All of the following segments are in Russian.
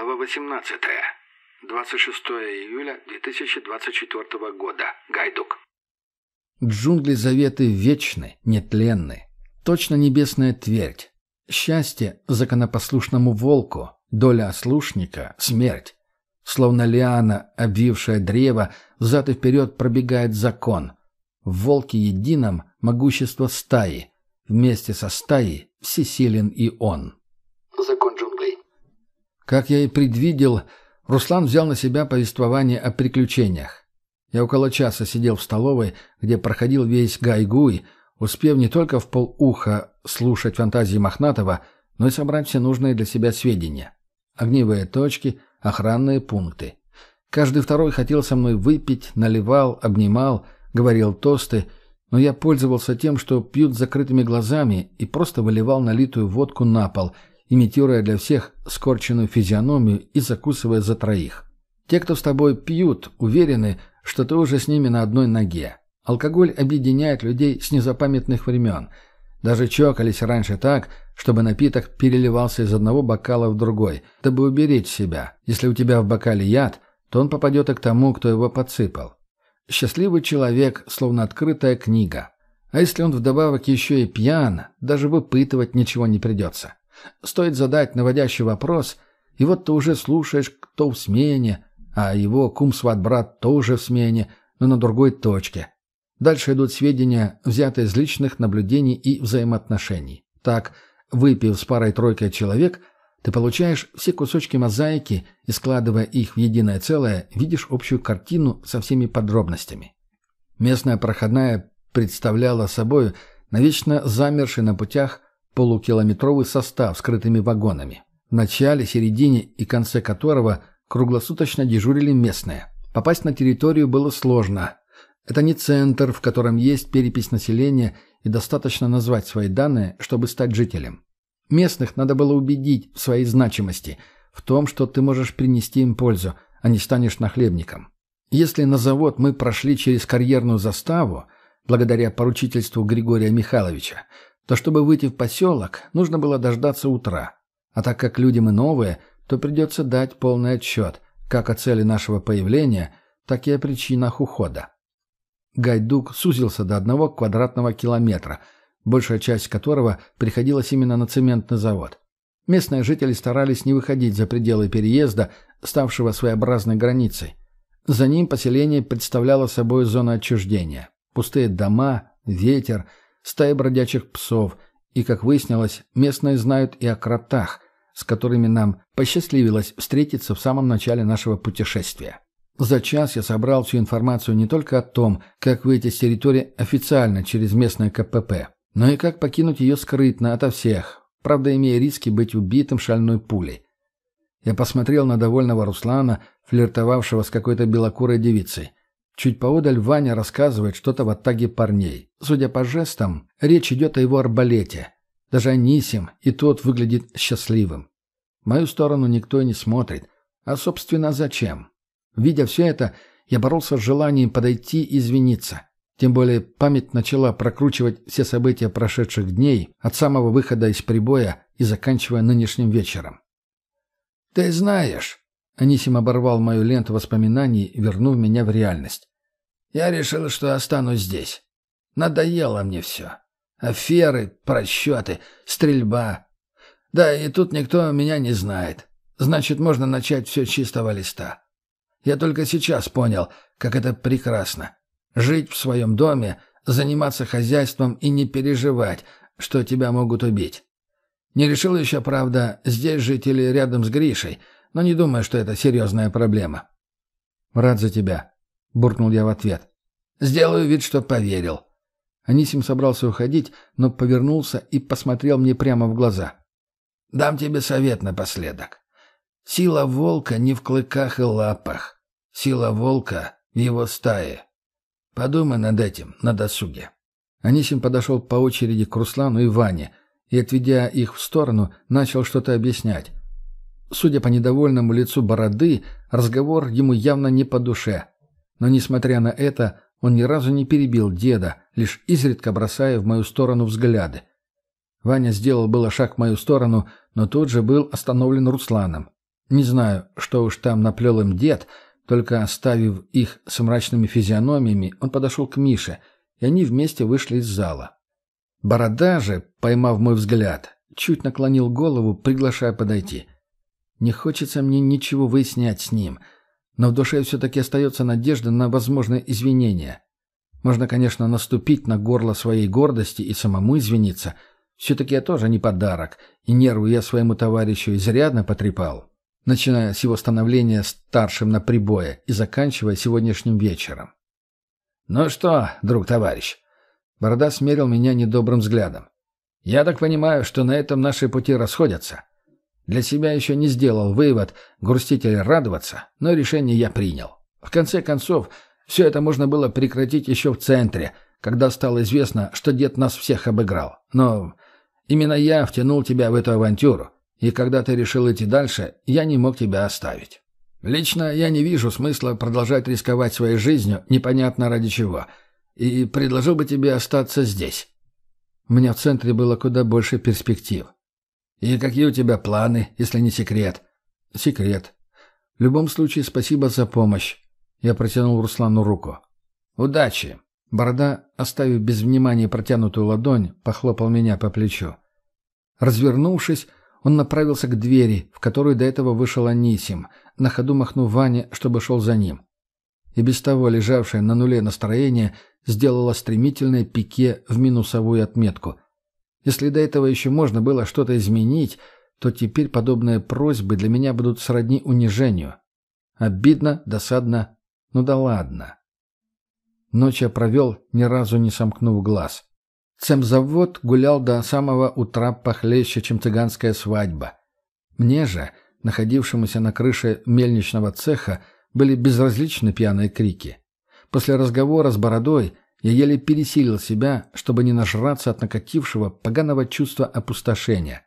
Глава 18. 26 июля 2024 года. Гайдук. Джунгли заветы вечны, нетленны. Точно небесная твердь. Счастье законопослушному волку, доля ослушника — смерть. Словно лиана, обвившая древо, взад и вперед пробегает закон. В волке едином могущество стаи. Вместе со стаей всесилен и он. Как я и предвидел, Руслан взял на себя повествование о приключениях. Я около часа сидел в столовой, где проходил весь Гайгуй, успев не только в полуха слушать фантазии Мохнатова, но и собрать все нужные для себя сведения. Огневые точки, охранные пункты. Каждый второй хотел со мной выпить, наливал, обнимал, говорил тосты, но я пользовался тем, что пьют закрытыми глазами и просто выливал налитую водку на пол, имитируя для всех скорченную физиономию и закусывая за троих. Те, кто с тобой пьют, уверены, что ты уже с ними на одной ноге. Алкоголь объединяет людей с незапамятных времен. Даже чокались раньше так, чтобы напиток переливался из одного бокала в другой, дабы уберечь себя. Если у тебя в бокале яд, то он попадет и к тому, кто его подсыпал. Счастливый человек, словно открытая книга. А если он вдобавок еще и пьян, даже выпытывать ничего не придется. Стоит задать наводящий вопрос, и вот ты уже слушаешь, кто в смене, а его кум-сват-брат тоже в смене, но на другой точке. Дальше идут сведения, взятые из личных наблюдений и взаимоотношений. Так, выпив с парой-тройкой человек, ты получаешь все кусочки мозаики и, складывая их в единое целое, видишь общую картину со всеми подробностями. Местная проходная представляла собой навечно замерший на путях полукилометровый состав с скрытыми вагонами, в начале, середине и конце которого круглосуточно дежурили местные. Попасть на территорию было сложно, это не центр, в котором есть перепись населения и достаточно назвать свои данные, чтобы стать жителем. Местных надо было убедить в своей значимости, в том, что ты можешь принести им пользу, а не станешь нахлебником. Если на завод мы прошли через карьерную заставу, благодаря поручительству Григория Михайловича, то чтобы выйти в поселок, нужно было дождаться утра. А так как люди мы новые, то придется дать полный отчет, как о цели нашего появления, так и о причинах ухода. Гайдук сузился до одного квадратного километра, большая часть которого приходилась именно на цементный завод. Местные жители старались не выходить за пределы переезда, ставшего своеобразной границей. За ним поселение представляло собой зону отчуждения. Пустые дома, ветер, стаи бродячих псов и, как выяснилось, местные знают и о кротах, с которыми нам посчастливилось встретиться в самом начале нашего путешествия. За час я собрал всю информацию не только о том, как выйти с территории официально через местное КПП, но и как покинуть ее скрытно ото всех, правда имея риски быть убитым шальной пулей. Я посмотрел на довольного Руслана, флиртовавшего с какой-то белокурой девицей. Чуть поодаль Ваня рассказывает что-то в оттаге парней. Судя по жестам, речь идет о его арбалете. Даже Анисим, и тот выглядит счастливым. В мою сторону никто и не смотрит. А, собственно, зачем? Видя все это, я боролся с желанием подойти и извиниться. Тем более память начала прокручивать все события прошедших дней, от самого выхода из прибоя и заканчивая нынешним вечером. «Ты знаешь...» — Анисим оборвал мою ленту воспоминаний, вернув меня в реальность. «Я решил, что останусь здесь. Надоело мне все. Аферы, просчеты, стрельба. Да, и тут никто меня не знает. Значит, можно начать все чистого листа. Я только сейчас понял, как это прекрасно. Жить в своем доме, заниматься хозяйством и не переживать, что тебя могут убить. Не решил еще, правда, здесь жить или рядом с Гришей, но не думаю, что это серьезная проблема. «Рад за тебя», — буркнул я в ответ. «Сделаю вид, что поверил». Анисим собрался уходить, но повернулся и посмотрел мне прямо в глаза. «Дам тебе совет напоследок. Сила волка не в клыках и лапах. Сила волка в его стае. Подумай над этим, на досуге. Анисим подошел по очереди к Руслану и Ване и, отведя их в сторону, начал что-то объяснять. Судя по недовольному лицу бороды, разговор ему явно не по душе. Но, несмотря на это, он ни разу не перебил деда, лишь изредка бросая в мою сторону взгляды. Ваня сделал было шаг в мою сторону, но тут же был остановлен Русланом. Не знаю, что уж там наплел им дед, только оставив их с мрачными физиономиями, он подошел к Мише, и они вместе вышли из зала. Борода же, поймав мой взгляд, чуть наклонил голову, приглашая подойти. Не хочется мне ничего выяснять с ним, но в душе все-таки остается надежда на возможное извинение. Можно, конечно, наступить на горло своей гордости и самому извиниться. Все-таки я тоже не подарок, и нервы я своему товарищу изрядно потрепал, начиная с его становления старшим на прибое и заканчивая сегодняшним вечером. «Ну что, друг-товарищ?» Борода смерил меня недобрым взглядом. «Я так понимаю, что на этом наши пути расходятся. Для себя еще не сделал вывод, грустить или радоваться, но решение я принял. В конце концов, все это можно было прекратить еще в центре, когда стало известно, что дед нас всех обыграл. Но именно я втянул тебя в эту авантюру, и когда ты решил идти дальше, я не мог тебя оставить. Лично я не вижу смысла продолжать рисковать своей жизнью непонятно ради чего, и предложил бы тебе остаться здесь. У меня в центре было куда больше перспектив. «И какие у тебя планы, если не секрет?» «Секрет. В любом случае, спасибо за помощь». Я протянул Руслану руку. «Удачи!» Борода, оставив без внимания протянутую ладонь, похлопал меня по плечу. Развернувшись, он направился к двери, в которую до этого вышел Анисим, на ходу махнув Ване, чтобы шел за ним. И без того лежавшее на нуле настроение сделало стремительное пике в минусовую отметку — если до этого еще можно было что-то изменить, то теперь подобные просьбы для меня будут сродни унижению. Обидно, досадно, ну да ладно. Ночь я провел, ни разу не сомкнув глаз. Цемзавод гулял до самого утра похлеще, чем цыганская свадьба. Мне же, находившемуся на крыше мельничного цеха, были безразличны пьяные крики. После разговора с Бородой я еле пересилил себя, чтобы не нажраться от накатившего поганого чувства опустошения.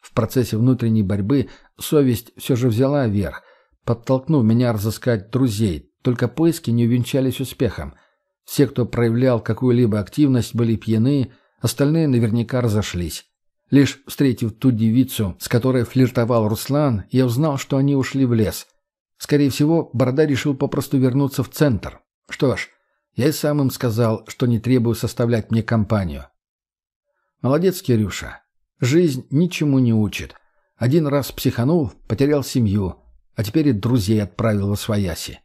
В процессе внутренней борьбы совесть все же взяла верх, подтолкнув меня разыскать друзей, только поиски не увенчались успехом. Все, кто проявлял какую-либо активность, были пьяны, остальные наверняка разошлись. Лишь встретив ту девицу, с которой флиртовал Руслан, я узнал, что они ушли в лес. Скорее всего, Борода решил попросту вернуться в центр. Что ж, я и сам им сказал, что не требую составлять мне компанию. Молодец, Кирюша. Жизнь ничему не учит. Один раз психанул, потерял семью, а теперь и друзей отправил во свояси.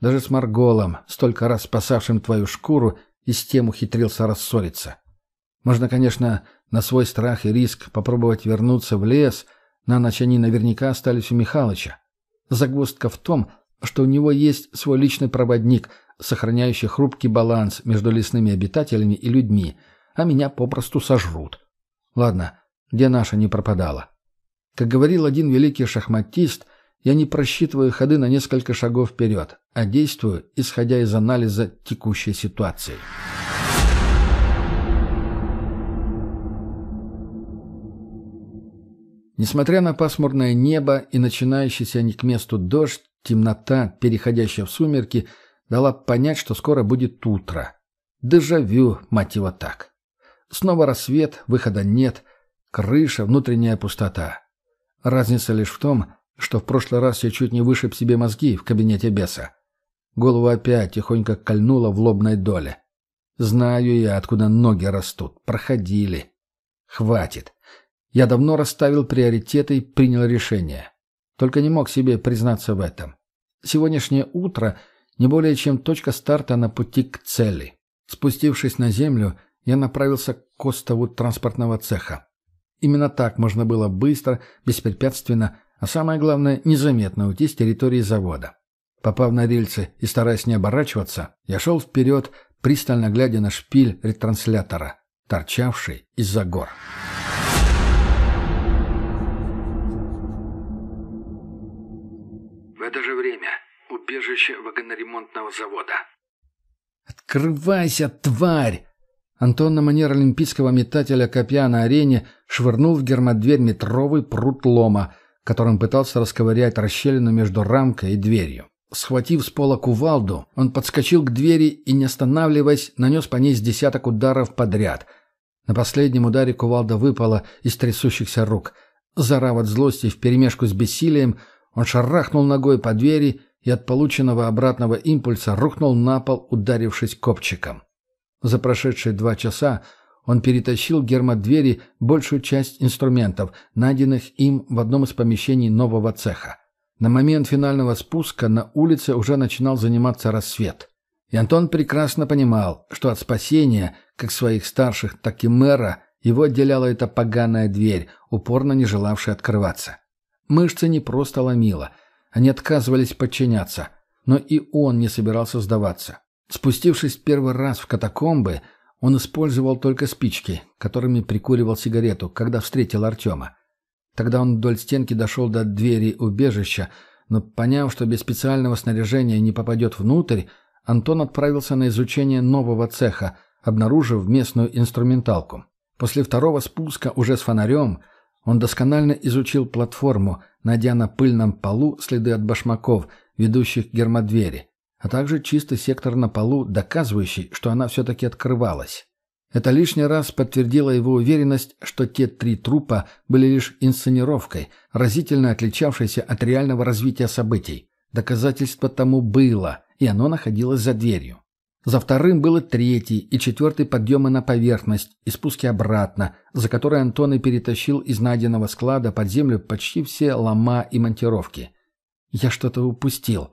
Даже с Марголом, столько раз спасавшим твою шкуру, и с тем ухитрился рассориться. Можно, конечно, на свой страх и риск попробовать вернуться в лес, на ночь они наверняка остались у Михалыча. Загвоздка в том, что у него есть свой личный проводник — сохраняющий хрупкий баланс между лесными обитателями и людьми, а меня попросту сожрут. Ладно, где наша не пропадала? Как говорил один великий шахматист, я не просчитываю ходы на несколько шагов вперед, а действую, исходя из анализа текущей ситуации. Несмотря на пасмурное небо и начинающийся не к месту дождь, темнота, переходящая в сумерки – дала понять, что скоро будет утро. Дежавю, мать его так. Снова рассвет, выхода нет, крыша, внутренняя пустота. Разница лишь в том, что в прошлый раз я чуть не вышиб себе мозги в кабинете беса. Голову опять тихонько кольнуло в лобной доле. Знаю я, откуда ноги растут. Проходили. Хватит. Я давно расставил приоритеты и принял решение. Только не мог себе признаться в этом. Сегодняшнее утро — не более чем точка старта на пути к цели. Спустившись на землю, я направился к остову транспортного цеха. Именно так можно было быстро, беспрепятственно, а самое главное, незаметно уйти с территории завода. Попав на рельсы и стараясь не оборачиваться, я шел вперед, пристально глядя на шпиль ретранслятора, торчавший из-за гор. Убежище вагоноремонтного завода. «Открывайся, тварь!» Антон на манер олимпийского метателя копья на арене швырнул в гермодверь метровый прут лома, которым пытался расковырять расщелину между рамкой и дверью. Схватив с пола кувалду, он подскочил к двери и, не останавливаясь, нанес по ней с десяток ударов подряд. На последнем ударе кувалда выпала из трясущихся рук. Зарав от злости вперемешку с бессилием, Он шарахнул ногой по двери и от полученного обратного импульса рухнул на пол, ударившись копчиком. За прошедшие два часа он перетащил гермодвери большую часть инструментов, найденных им в одном из помещений нового цеха. На момент финального спуска на улице уже начинал заниматься рассвет. И Антон прекрасно понимал, что от спасения, как своих старших, так и мэра, его отделяла эта поганая дверь, упорно не желавшая открываться. Мышцы не просто ломило, они отказывались подчиняться, но и он не собирался сдаваться. Спустившись первый раз в катакомбы, он использовал только спички, которыми прикуривал сигарету, когда встретил Артема. Тогда он вдоль стенки дошел до двери убежища, но, поняв, что без специального снаряжения не попадет внутрь, Антон отправился на изучение нового цеха, обнаружив местную инструменталку. После второго спуска уже с фонарем он досконально изучил платформу, найдя на пыльном полу следы от башмаков, ведущих к гермодвери, а также чистый сектор на полу, доказывающий, что она все-таки открывалась. Это лишний раз подтвердило его уверенность, что те три трупа были лишь инсценировкой, разительно отличавшейся от реального развития событий. Доказательство тому было, и оно находилось за дверью. За вторым было третий и четвертый подъемы на поверхность и спуски обратно, за которые Антон и перетащил из найденного склада под землю почти все лома и монтировки. «Я что-то упустил»,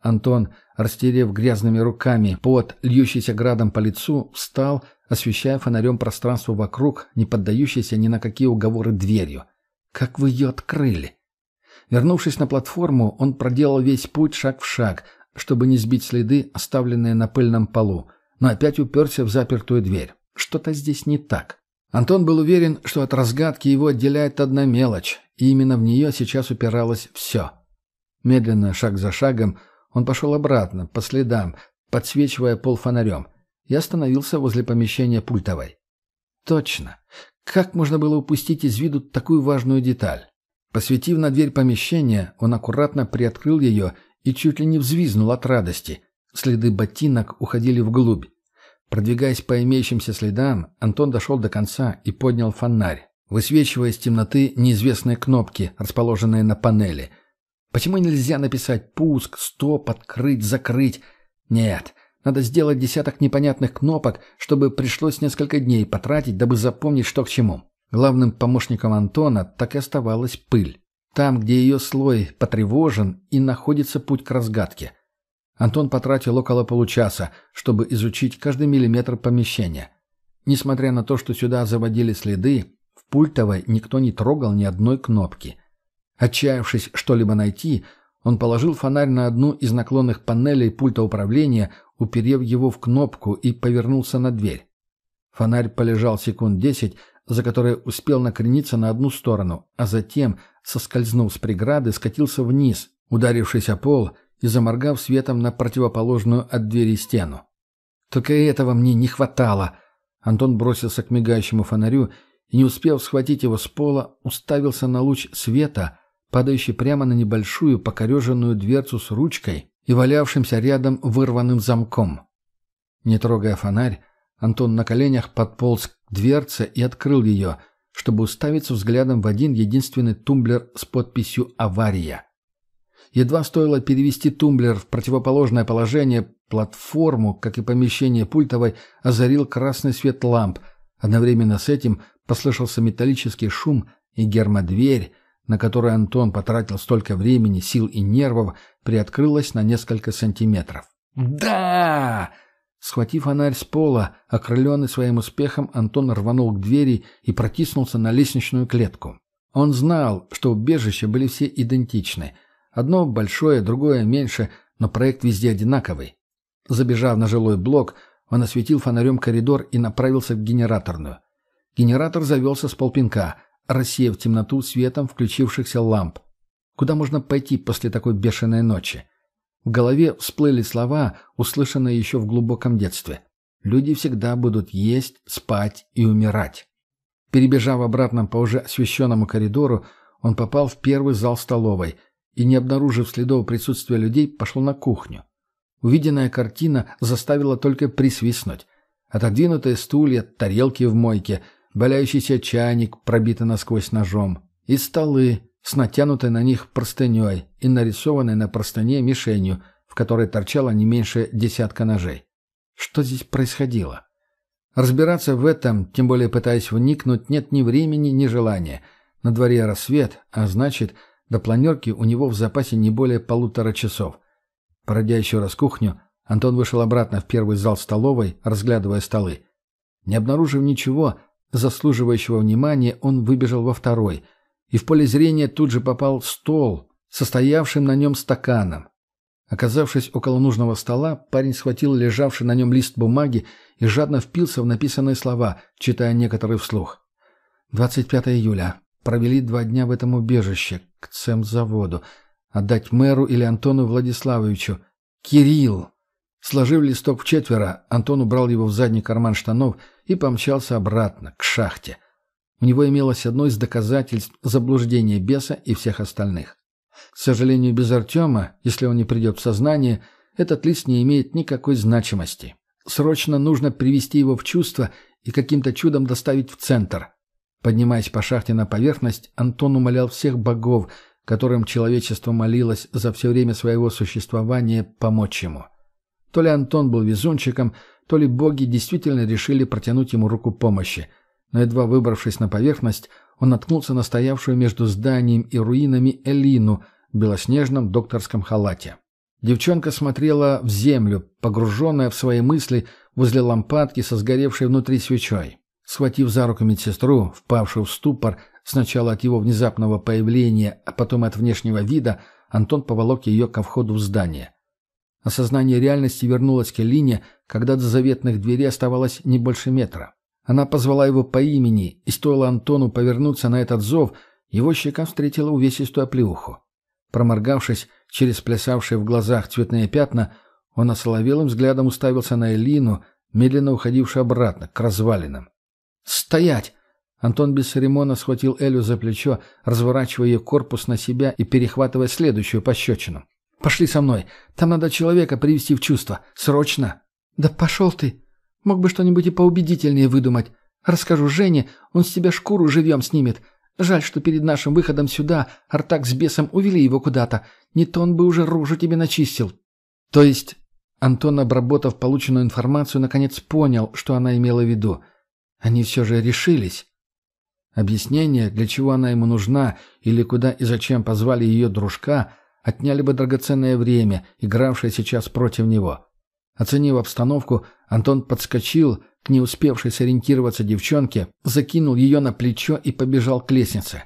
Антон, растерев грязными руками под льющийся градом по лицу, встал, освещая фонарем пространство вокруг, не поддающееся ни на какие уговоры дверью. «Как вы ее открыли?» Вернувшись на платформу, он проделал весь путь шаг в шаг, чтобы не сбить следы, оставленные на пыльном полу, но опять уперся в запертую дверь. Что-то здесь не так. Антон был уверен, что от разгадки его отделяет одна мелочь, и именно в нее сейчас упиралось все. Медленно, шаг за шагом, он пошел обратно, по следам, подсвечивая пол фонарем, и остановился возле помещения пультовой. Точно. Как можно было упустить из виду такую важную деталь? Посветив на дверь помещения, он аккуратно приоткрыл ее и чуть ли не взвизнул от радости. Следы ботинок уходили вглубь. Продвигаясь по имеющимся следам, Антон дошел до конца и поднял фонарь, высвечивая из темноты неизвестные кнопки, расположенные на панели – Почему нельзя написать «пуск», «стоп», «открыть», «закрыть»? Нет, надо сделать десяток непонятных кнопок, чтобы пришлось несколько дней потратить, дабы запомнить, что к чему. Главным помощником Антона так и оставалась пыль. Там, где ее слой потревожен, и находится путь к разгадке. Антон потратил около получаса, чтобы изучить каждый миллиметр помещения. Несмотря на то, что сюда заводили следы, в пультовой никто не трогал ни одной кнопки. Отчаявшись что-либо найти, он положил фонарь на одну из наклонных панелей пульта управления, уперев его в кнопку и повернулся на дверь. Фонарь полежал секунд десять, за которые успел накрениться на одну сторону, а затем, соскользнув с преграды, скатился вниз, ударившись о пол и заморгав светом на противоположную от двери стену. «Только этого мне не хватало!» Антон бросился к мигающему фонарю и, не успев схватить его с пола, уставился на луч света, падающий прямо на небольшую покореженную дверцу с ручкой и валявшимся рядом вырванным замком. Не трогая фонарь, Антон на коленях подполз к дверце и открыл ее, чтобы уставиться взглядом в один единственный тумблер с подписью «Авария». Едва стоило перевести тумблер в противоположное положение, платформу, как и помещение пультовой, озарил красный свет ламп. Одновременно с этим послышался металлический шум, и гермодверь, на которой Антон потратил столько времени, сил и нервов, приоткрылась на несколько сантиметров. «Да!» Схватив фонарь с пола, окрыленный своим успехом, Антон рванул к двери и протиснулся на лестничную клетку. Он знал, что убежища были все идентичны. Одно большое, другое меньше, но проект везде одинаковый. Забежав на жилой блок, он осветил фонарем коридор и направился в генераторную. Генератор завелся с полпинка — рассеяв темноту светом включившихся ламп. Куда можно пойти после такой бешеной ночи? В голове всплыли слова, услышанные еще в глубоком детстве. Люди всегда будут есть, спать и умирать. Перебежав обратно по уже освещенному коридору, он попал в первый зал столовой и, не обнаружив следов присутствия людей, пошел на кухню. Увиденная картина заставила только присвистнуть. Отодвинутые стулья, тарелки в мойке — валяющийся чайник, пробитый насквозь ножом, и столы, с натянутой на них простыней и нарисованной на простыне мишенью, в которой торчало не меньше десятка ножей. Что здесь происходило? Разбираться в этом, тем более пытаясь вникнуть, нет ни времени, ни желания. На дворе рассвет, а значит, до планерки у него в запасе не более полутора часов. Пройдя еще раз кухню, Антон вышел обратно в первый зал столовой, разглядывая столы. Не обнаружив ничего, заслуживающего внимания, он выбежал во второй, и в поле зрения тут же попал стол, состоявшим на нем стаканом. Оказавшись около нужного стола, парень схватил лежавший на нем лист бумаги и жадно впился в написанные слова, читая некоторые вслух. 25 июля. Провели два дня в этом убежище, к цемзаводу. Отдать мэру или Антону Владиславовичу. Кирилл! Сложив листок в четверо, Антон убрал его в задний карман штанов и помчался обратно, к шахте. У него имелось одно из доказательств заблуждения беса и всех остальных. К сожалению, без Артема, если он не придет в сознание, этот лист не имеет никакой значимости. Срочно нужно привести его в чувство и каким-то чудом доставить в центр. Поднимаясь по шахте на поверхность, Антон умолял всех богов, которым человечество молилось за все время своего существования, помочь ему. То ли Антон был везунчиком, то ли боги действительно решили протянуть ему руку помощи. Но едва выбравшись на поверхность, он наткнулся на стоявшую между зданием и руинами Элину, в белоснежном докторском халате. Девчонка смотрела в землю, погруженная в свои мысли возле лампадки со сгоревшей внутри свечой. Схватив за руку медсестру, впавшую в ступор, сначала от его внезапного появления, а потом от внешнего вида, Антон поволок ее ко входу в здание. Осознание реальности вернулось к Элине, когда до заветных дверей оставалось не больше метра. Она позвала его по имени, и стоило Антону повернуться на этот зов, его щека встретила увесистую оплеуху. Проморгавшись через плясавшие в глазах цветные пятна, он осоловелым взглядом уставился на Элину, медленно уходившую обратно, к развалинам. «Стоять!» Антон без церемона схватил Элю за плечо, разворачивая ее корпус на себя и перехватывая следующую пощечину. «Пошли со мной. Там надо человека привести в чувство. Срочно!» «Да пошел ты! Мог бы что-нибудь и поубедительнее выдумать. Расскажу Жене, он с тебя шкуру живьем снимет. Жаль, что перед нашим выходом сюда Артак с бесом увели его куда-то. Не то он бы уже рожу тебе начистил. То есть Антон, обработав полученную информацию, наконец понял, что она имела в виду. Они все же решились. Объяснение, для чего она ему нужна или куда и зачем позвали ее дружка, отняли бы драгоценное время, игравшее сейчас против него. Оценив обстановку, Антон подскочил к не успевшей сориентироваться девчонке, закинул ее на плечо и побежал к лестнице.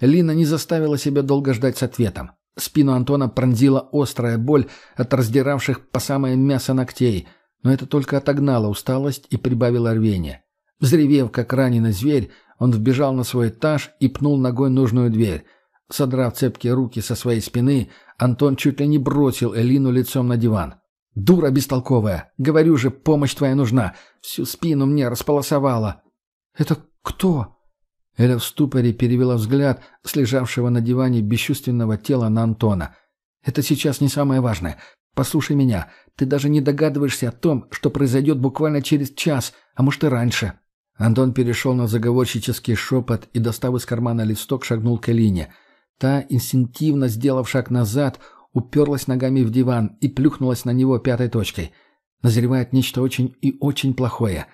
Лина не заставила себя долго ждать с ответом. Спину Антона пронзила острая боль от раздиравших по самое мясо ногтей, но это только отогнало усталость и прибавило рвение. Взревев, как раненый зверь, он вбежал на свой этаж и пнул ногой нужную дверь. Содрав цепкие руки со своей спины, Антон чуть ли не бросил Элину лицом на диван. «Дура бестолковая! Говорю же, помощь твоя нужна! Всю спину мне располосовала!» «Это кто?» Эля в ступоре перевела взгляд с лежавшего на диване бесчувственного тела на Антона. «Это сейчас не самое важное. Послушай меня. Ты даже не догадываешься о том, что произойдет буквально через час, а может и раньше». Антон перешел на заговорщический шепот и, достав из кармана листок, шагнул к Элине. Та, инстинктивно сделав шаг назад, уперлась ногами в диван и плюхнулась на него пятой точкой. Назревает нечто очень и очень плохое.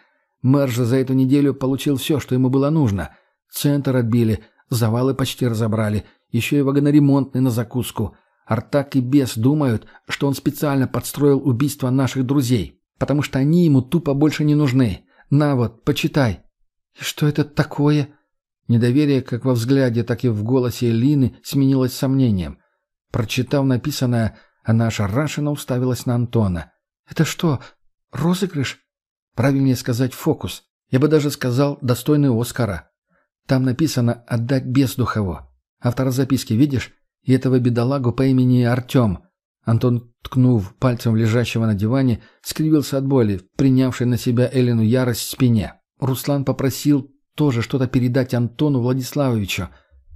Мэр же за эту неделю получил все, что ему было нужно. Центр отбили, завалы почти разобрали, еще и вагоноремонтный на закуску. Артак и Бес думают, что он специально подстроил убийство наших друзей, потому что они ему тупо больше не нужны. На вот, почитай». «И что это такое?» Недоверие как во взгляде, так и в голосе Лины сменилось сомнением. Прочитав написанное, она ошарашенно уставилась на Антона. «Это что, розыгрыш?» «Правильнее сказать фокус. Я бы даже сказал, достойный Оскара. Там написано «отдать бездухово». Автора записки видишь? И этого бедолагу по имени Артем. Антон, ткнув пальцем лежащего на диване, скривился от боли, принявшей на себя Эллину ярость в спине. Руслан попросил тоже что-то передать Антону Владиславовичу.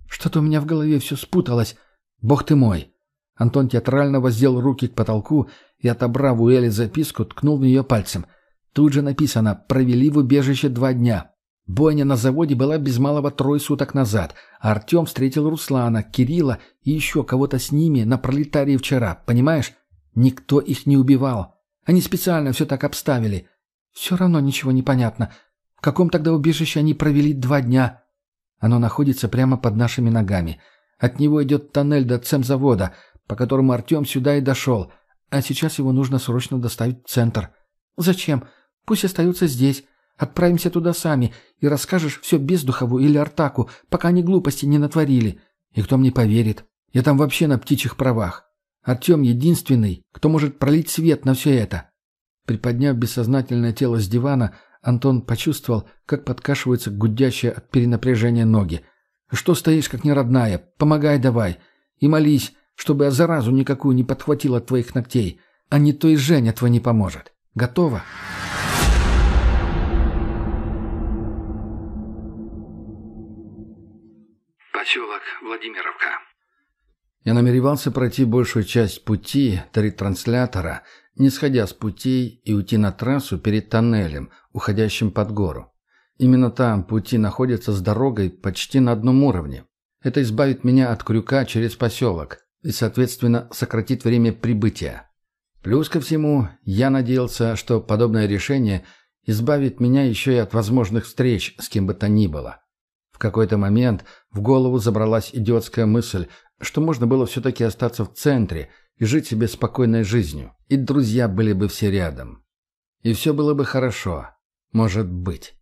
Что-то у меня в голове все спуталось. «Бог ты мой!» Антон театрально воздел руки к потолку и, отобрав у Эли записку, ткнул в нее пальцем. Тут же написано «Провели в убежище два дня». Бойня на заводе была без малого трое суток назад, а Артем встретил Руслана, Кирилла и еще кого-то с ними на пролетарии вчера, понимаешь? Никто их не убивал. Они специально все так обставили. Все равно ничего не понятно. В каком тогда убежище они провели два дня? Оно находится прямо под нашими ногами. От него идет тоннель до цемзавода, по которому Артем сюда и дошел. А сейчас его нужно срочно доставить в центр. Зачем? Пусть остается здесь. Отправимся туда сами и расскажешь все Бездухову или Артаку, пока они глупости не натворили. И кто мне поверит? Я там вообще на птичьих правах. Артем единственный, кто может пролить свет на все это. Приподняв бессознательное тело с дивана, Антон почувствовал, как подкашиваются гудящие от перенапряжения ноги. «Что стоишь, как неродная? Помогай давай. И молись, чтобы я заразу никакую не подхватил от твоих ногтей. А не то и Женя твой не поможет. Готово?» Поселок Владимировка. Я намеревался пройти большую часть пути до ретранслятора, не сходя с путей и уйти на трассу перед тоннелем, уходящим под гору. Именно там пути находятся с дорогой почти на одном уровне. Это избавит меня от крюка через поселок и, соответственно, сократит время прибытия. Плюс ко всему, я надеялся, что подобное решение избавит меня еще и от возможных встреч с кем бы то ни было. В какой-то момент в голову забралась идиотская мысль, что можно было все-таки остаться в центре и жить себе спокойной жизнью, и друзья были бы все рядом. И все было бы хорошо. Может быть.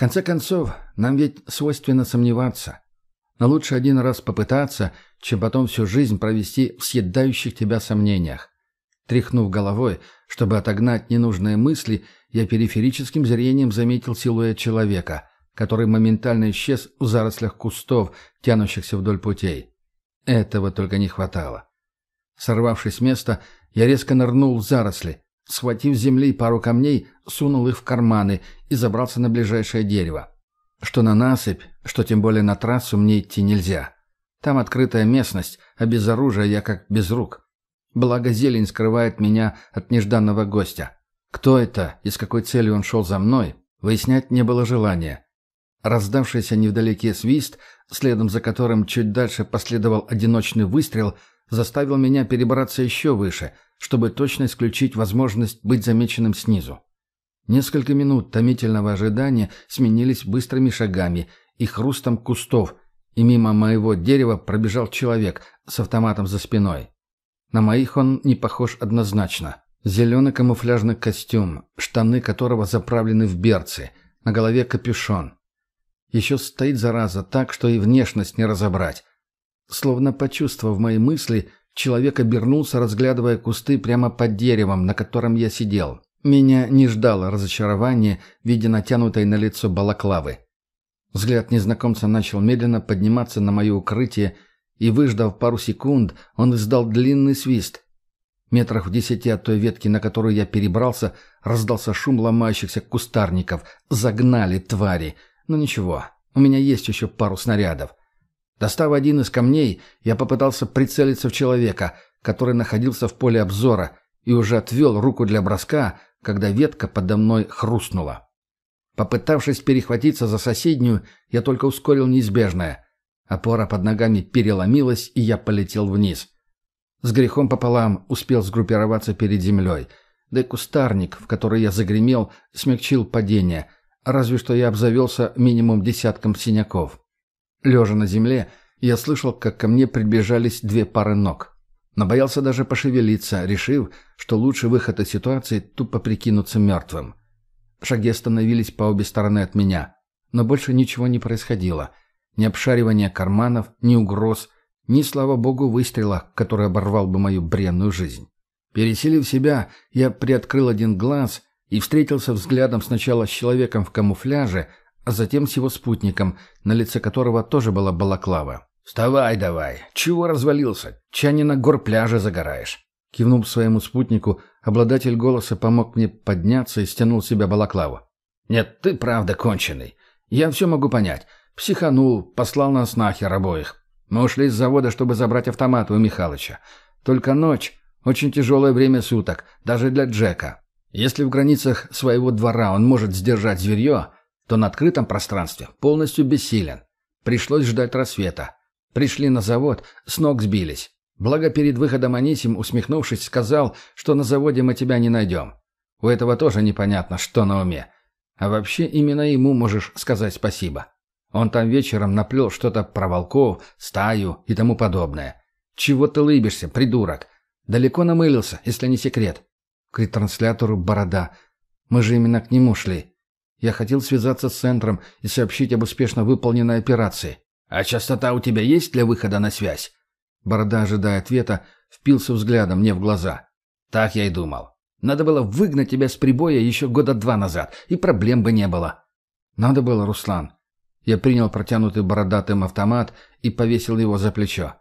Конце концов, нам ведь свойственно сомневаться. Но лучше один раз попытаться, чем потом всю жизнь провести в съедающих тебя сомнениях. Тряхнув головой, чтобы отогнать ненужные мысли, я периферическим зрением заметил силуэт человека, который моментально исчез в зарослях кустов, тянущихся вдоль путей. Этого только не хватало. Сорвавшись с места, я резко нырнул в заросли. Схватив с земли пару камней, сунул их в карманы и забрался на ближайшее дерево. Что на насыпь, что тем более на трассу мне идти нельзя. Там открытая местность, а без оружия я как без рук. Благо зелень скрывает меня от нежданного гостя. Кто это и с какой целью он шел за мной, выяснять не было желания. Раздавшийся невдалеке свист, следом за которым чуть дальше последовал одиночный выстрел, заставил меня перебраться еще выше, чтобы точно исключить возможность быть замеченным снизу. Несколько минут томительного ожидания сменились быстрыми шагами и хрустом кустов, и мимо моего дерева пробежал человек с автоматом за спиной. На моих он не похож однозначно. Зеленый камуфляжный костюм, штаны которого заправлены в берцы, на голове капюшон. Еще стоит зараза так, что и внешность не разобрать. Словно почувствовав мои мысли, человек обернулся, разглядывая кусты прямо под деревом, на котором я сидел. Меня не ждало разочарование в виде натянутой на лицо балаклавы. Взгляд незнакомца начал медленно подниматься на мое укрытие, и, выждав пару секунд, он издал длинный свист. Метрах в десяти от той ветки, на которую я перебрался, раздался шум ломающихся кустарников. Загнали твари — ну ничего, у меня есть еще пару снарядов. Достав один из камней, я попытался прицелиться в человека, который находился в поле обзора, и уже отвел руку для броска, когда ветка подо мной хрустнула. Попытавшись перехватиться за соседнюю, я только ускорил неизбежное. Опора под ногами переломилась, и я полетел вниз. С грехом пополам успел сгруппироваться перед землей. Да и кустарник, в который я загремел, смягчил падение — Разве что я обзавелся минимум десятком синяков. Лежа на земле, я слышал, как ко мне приближались две пары ног. Но боялся даже пошевелиться, решив, что лучший выход из ситуации – тупо прикинуться мертвым. Шаги остановились по обе стороны от меня. Но больше ничего не происходило. Ни обшаривания карманов, ни угроз, ни, слава богу, выстрела, который оборвал бы мою бренную жизнь. Переселив себя, я приоткрыл один глаз и встретился взглядом сначала с человеком в камуфляже, а затем с его спутником, на лице которого тоже была балаклава. «Вставай давай! Чего развалился? Ча не на горпляже загораешь?» Кивнув своему спутнику, обладатель голоса помог мне подняться и стянул с себя балаклаву. «Нет, ты правда конченый. Я все могу понять. Психанул, послал нас нахер обоих. Мы ушли с завода, чтобы забрать автомат у Михалыча. Только ночь — очень тяжелое время суток, даже для Джека. Если в границах своего двора он может сдержать зверье, то на открытом пространстве полностью бессилен. Пришлось ждать рассвета. Пришли на завод, с ног сбились. Благо перед выходом Анисим, усмехнувшись, сказал, что на заводе мы тебя не найдем. У этого тоже непонятно, что на уме. А вообще именно ему можешь сказать спасибо. Он там вечером наплел что-то про волков, стаю и тому подобное. Чего ты лыбишься, придурок? Далеко намылился, если не секрет. К ретранслятору борода. Мы же именно к нему шли. Я хотел связаться с центром и сообщить об успешно выполненной операции. А частота у тебя есть для выхода на связь? Борода, ожидая ответа, впился взглядом мне в глаза. Так я и думал. Надо было выгнать тебя с прибоя еще года два назад, и проблем бы не было. Надо было, Руслан. Я принял протянутый бородатым автомат и повесил его за плечо.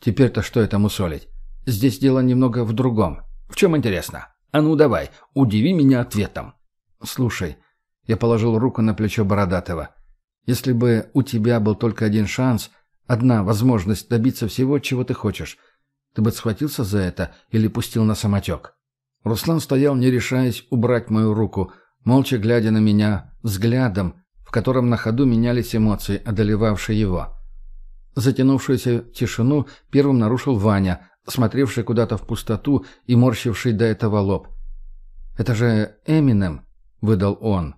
Теперь-то что это мусолить? Здесь дело немного в другом. В чем интересно? А ну давай, удиви меня ответом. Слушай, я положил руку на плечо Бородатого. Если бы у тебя был только один шанс, одна возможность добиться всего, чего ты хочешь, ты бы схватился за это или пустил на самотек? Руслан стоял, не решаясь убрать мою руку, молча глядя на меня, взглядом, в котором на ходу менялись эмоции, одолевавшие его. Затянувшуюся тишину первым нарушил Ваня, смотревший куда-то в пустоту и морщивший до этого лоб. «Это же Эминем», — выдал он.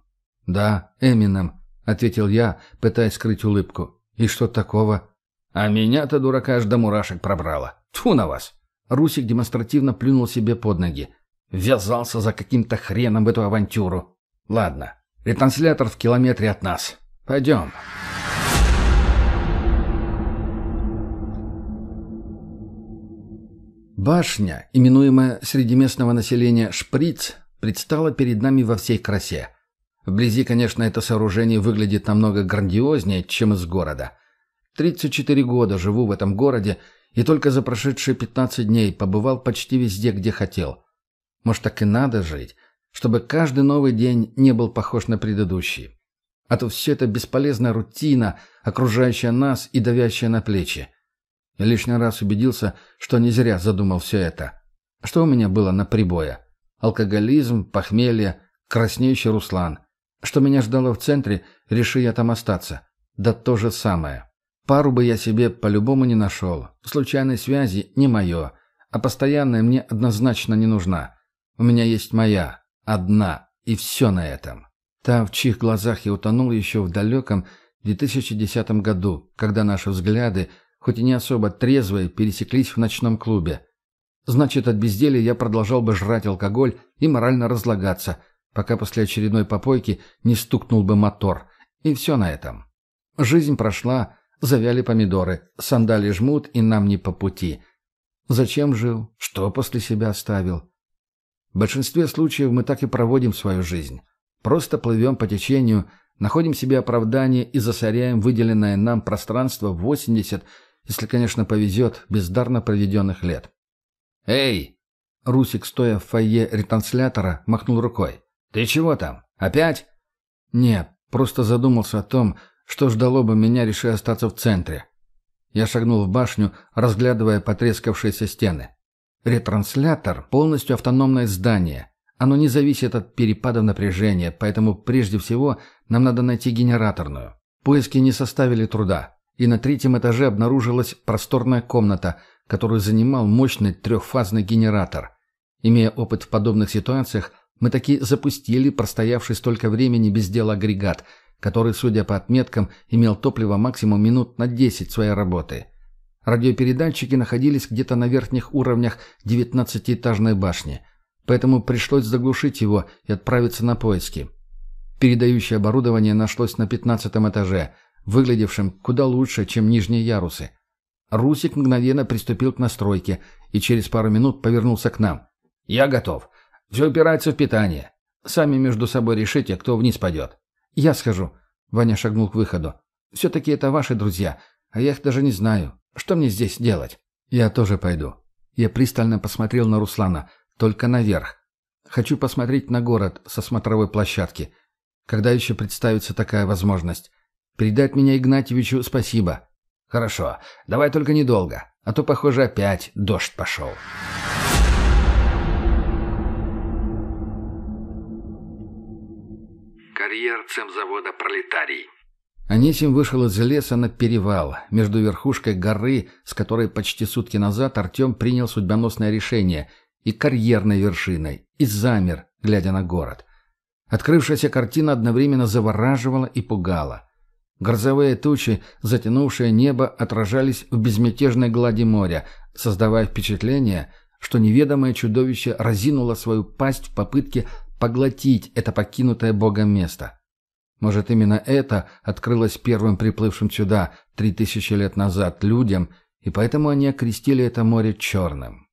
«Да, Эминем», — ответил я, пытаясь скрыть улыбку. «И что такого?» «А меня-то, дурака, аж до мурашек пробрало. Тьфу на вас!» Русик демонстративно плюнул себе под ноги. Ввязался за каким-то хреном в эту авантюру. Ладно, ретранслятор в километре от нас. Пойдем. Башня, именуемая среди местного населения «Шприц», предстала перед нами во всей красе. Вблизи, конечно, это сооружение выглядит намного грандиознее, чем из города. 34 года живу в этом городе и только за прошедшие 15 дней побывал почти везде, где хотел. Может, так и надо жить, чтобы каждый новый день не был похож на предыдущий. А то все это бесполезная рутина, окружающая нас и давящая на плечи. Я лишний раз убедился, что не зря задумал все это. Что у меня было на прибое? Алкоголизм, похмелье, краснеющий Руслан. Что меня ждало в центре, реши я там остаться. Да то же самое. Пару бы я себе по-любому не нашел. Случайной связи не мое. А постоянная мне однозначно не нужна. У меня есть моя, одна, и все на этом. Та, в чьих глазах я утонул еще в далеком 2010 году, когда наши взгляды, хоть и не особо трезвые, пересеклись в ночном клубе. Значит, от безделия я продолжал бы жрать алкоголь и морально разлагаться, пока после очередной попойки не стукнул бы мотор. И все на этом. Жизнь прошла, завяли помидоры, сандали жмут, и нам не по пути. Зачем жил? Что после себя оставил? В большинстве случаев мы так и проводим свою жизнь. Просто плывем по течению, находим себе оправдание и засоряем выделенное нам пространство в 80, если, конечно, повезет, бездарно проведенных лет. «Эй!» Русик, стоя в фойе ретранслятора, махнул рукой. «Ты чего там? Опять?» «Нет, просто задумался о том, что ждало бы меня, решив остаться в центре». Я шагнул в башню, разглядывая потрескавшиеся стены. Ретранслятор – полностью автономное здание. Оно не зависит от перепадов напряжения, поэтому прежде всего нам надо найти генераторную. Поиски не составили труда, и на третьем этаже обнаружилась просторная комната, которую занимал мощный трехфазный генератор. Имея опыт в подобных ситуациях, мы таки запустили простоявший столько времени без дела агрегат, который, судя по отметкам, имел топливо максимум минут на 10 своей работы – Радиопередатчики находились где-то на верхних уровнях девятнадцатиэтажной башни, поэтому пришлось заглушить его и отправиться на поиски. Передающее оборудование нашлось на пятнадцатом этаже, выглядевшем куда лучше, чем нижние ярусы. Русик мгновенно приступил к настройке и через пару минут повернулся к нам. «Я готов. Все упирается в питание. Сами между собой решите, кто вниз пойдет». «Я схожу». Ваня шагнул к выходу. «Все-таки это ваши друзья, а я их даже не знаю. Что мне здесь делать? Я тоже пойду. Я пристально посмотрел на Руслана, только наверх. Хочу посмотреть на город со смотровой площадки. Когда еще представится такая возможность? Передать меня Игнатьевичу спасибо. Хорошо, давай только недолго, а то, похоже, опять дождь пошел. Карьер цемзавода «Пролетарий». Анисим вышел из леса на перевал, между верхушкой горы, с которой почти сутки назад Артем принял судьбоносное решение, и карьерной вершиной, и замер, глядя на город. Открывшаяся картина одновременно завораживала и пугала. Грозовые тучи, затянувшие небо, отражались в безмятежной глади моря, создавая впечатление, что неведомое чудовище разинуло свою пасть в попытке поглотить это покинутое Богом место. Может, именно это открылось первым приплывшим сюда три тысячи лет назад людям, и поэтому они окрестили это море черным.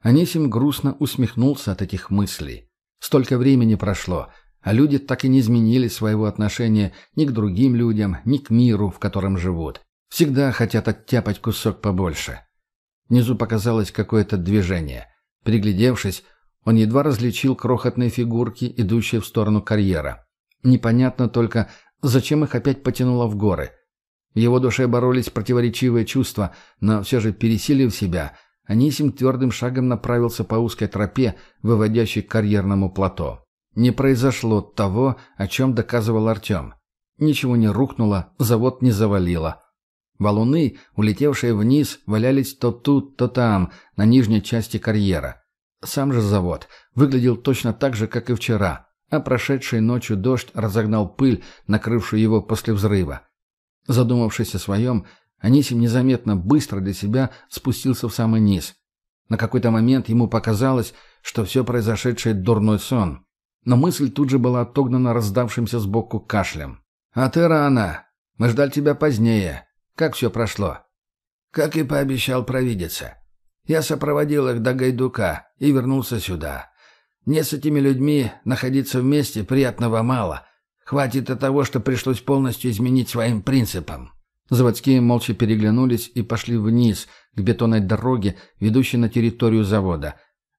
Анисим грустно усмехнулся от этих мыслей. Столько времени прошло, а люди так и не изменили своего отношения ни к другим людям, ни к миру, в котором живут. Всегда хотят оттяпать кусок побольше. Внизу показалось какое-то движение. Приглядевшись, он едва различил крохотные фигурки, идущие в сторону карьера. Непонятно только, зачем их опять потянуло в горы. В его душе боролись противоречивые чувства, но все же пересилив себя, Анисим твердым шагом направился по узкой тропе, выводящей к карьерному плато. Не произошло того, о чем доказывал Артем. Ничего не рухнуло, завод не завалило. Валуны, улетевшие вниз, валялись то тут, то там, на нижней части карьера. Сам же завод выглядел точно так же, как и вчера а прошедшей ночью дождь разогнал пыль, накрывшую его после взрыва. Задумавшись о своем, Анисим незаметно, быстро для себя спустился в самый низ. На какой-то момент ему показалось, что все произошедшее — дурной сон. Но мысль тут же была отогнана раздавшимся сбоку кашлем. «А ты рано. Мы ждали тебя позднее. Как все прошло?» «Как и пообещал провидеться. Я сопроводил их до Гайдука и вернулся сюда. Мне с этими людьми находиться вместе приятного мало. Хватит и того, что пришлось полностью изменить своим принципам». Заводские молча переглянулись и пошли вниз, к бетонной дороге, ведущей на территорию завода.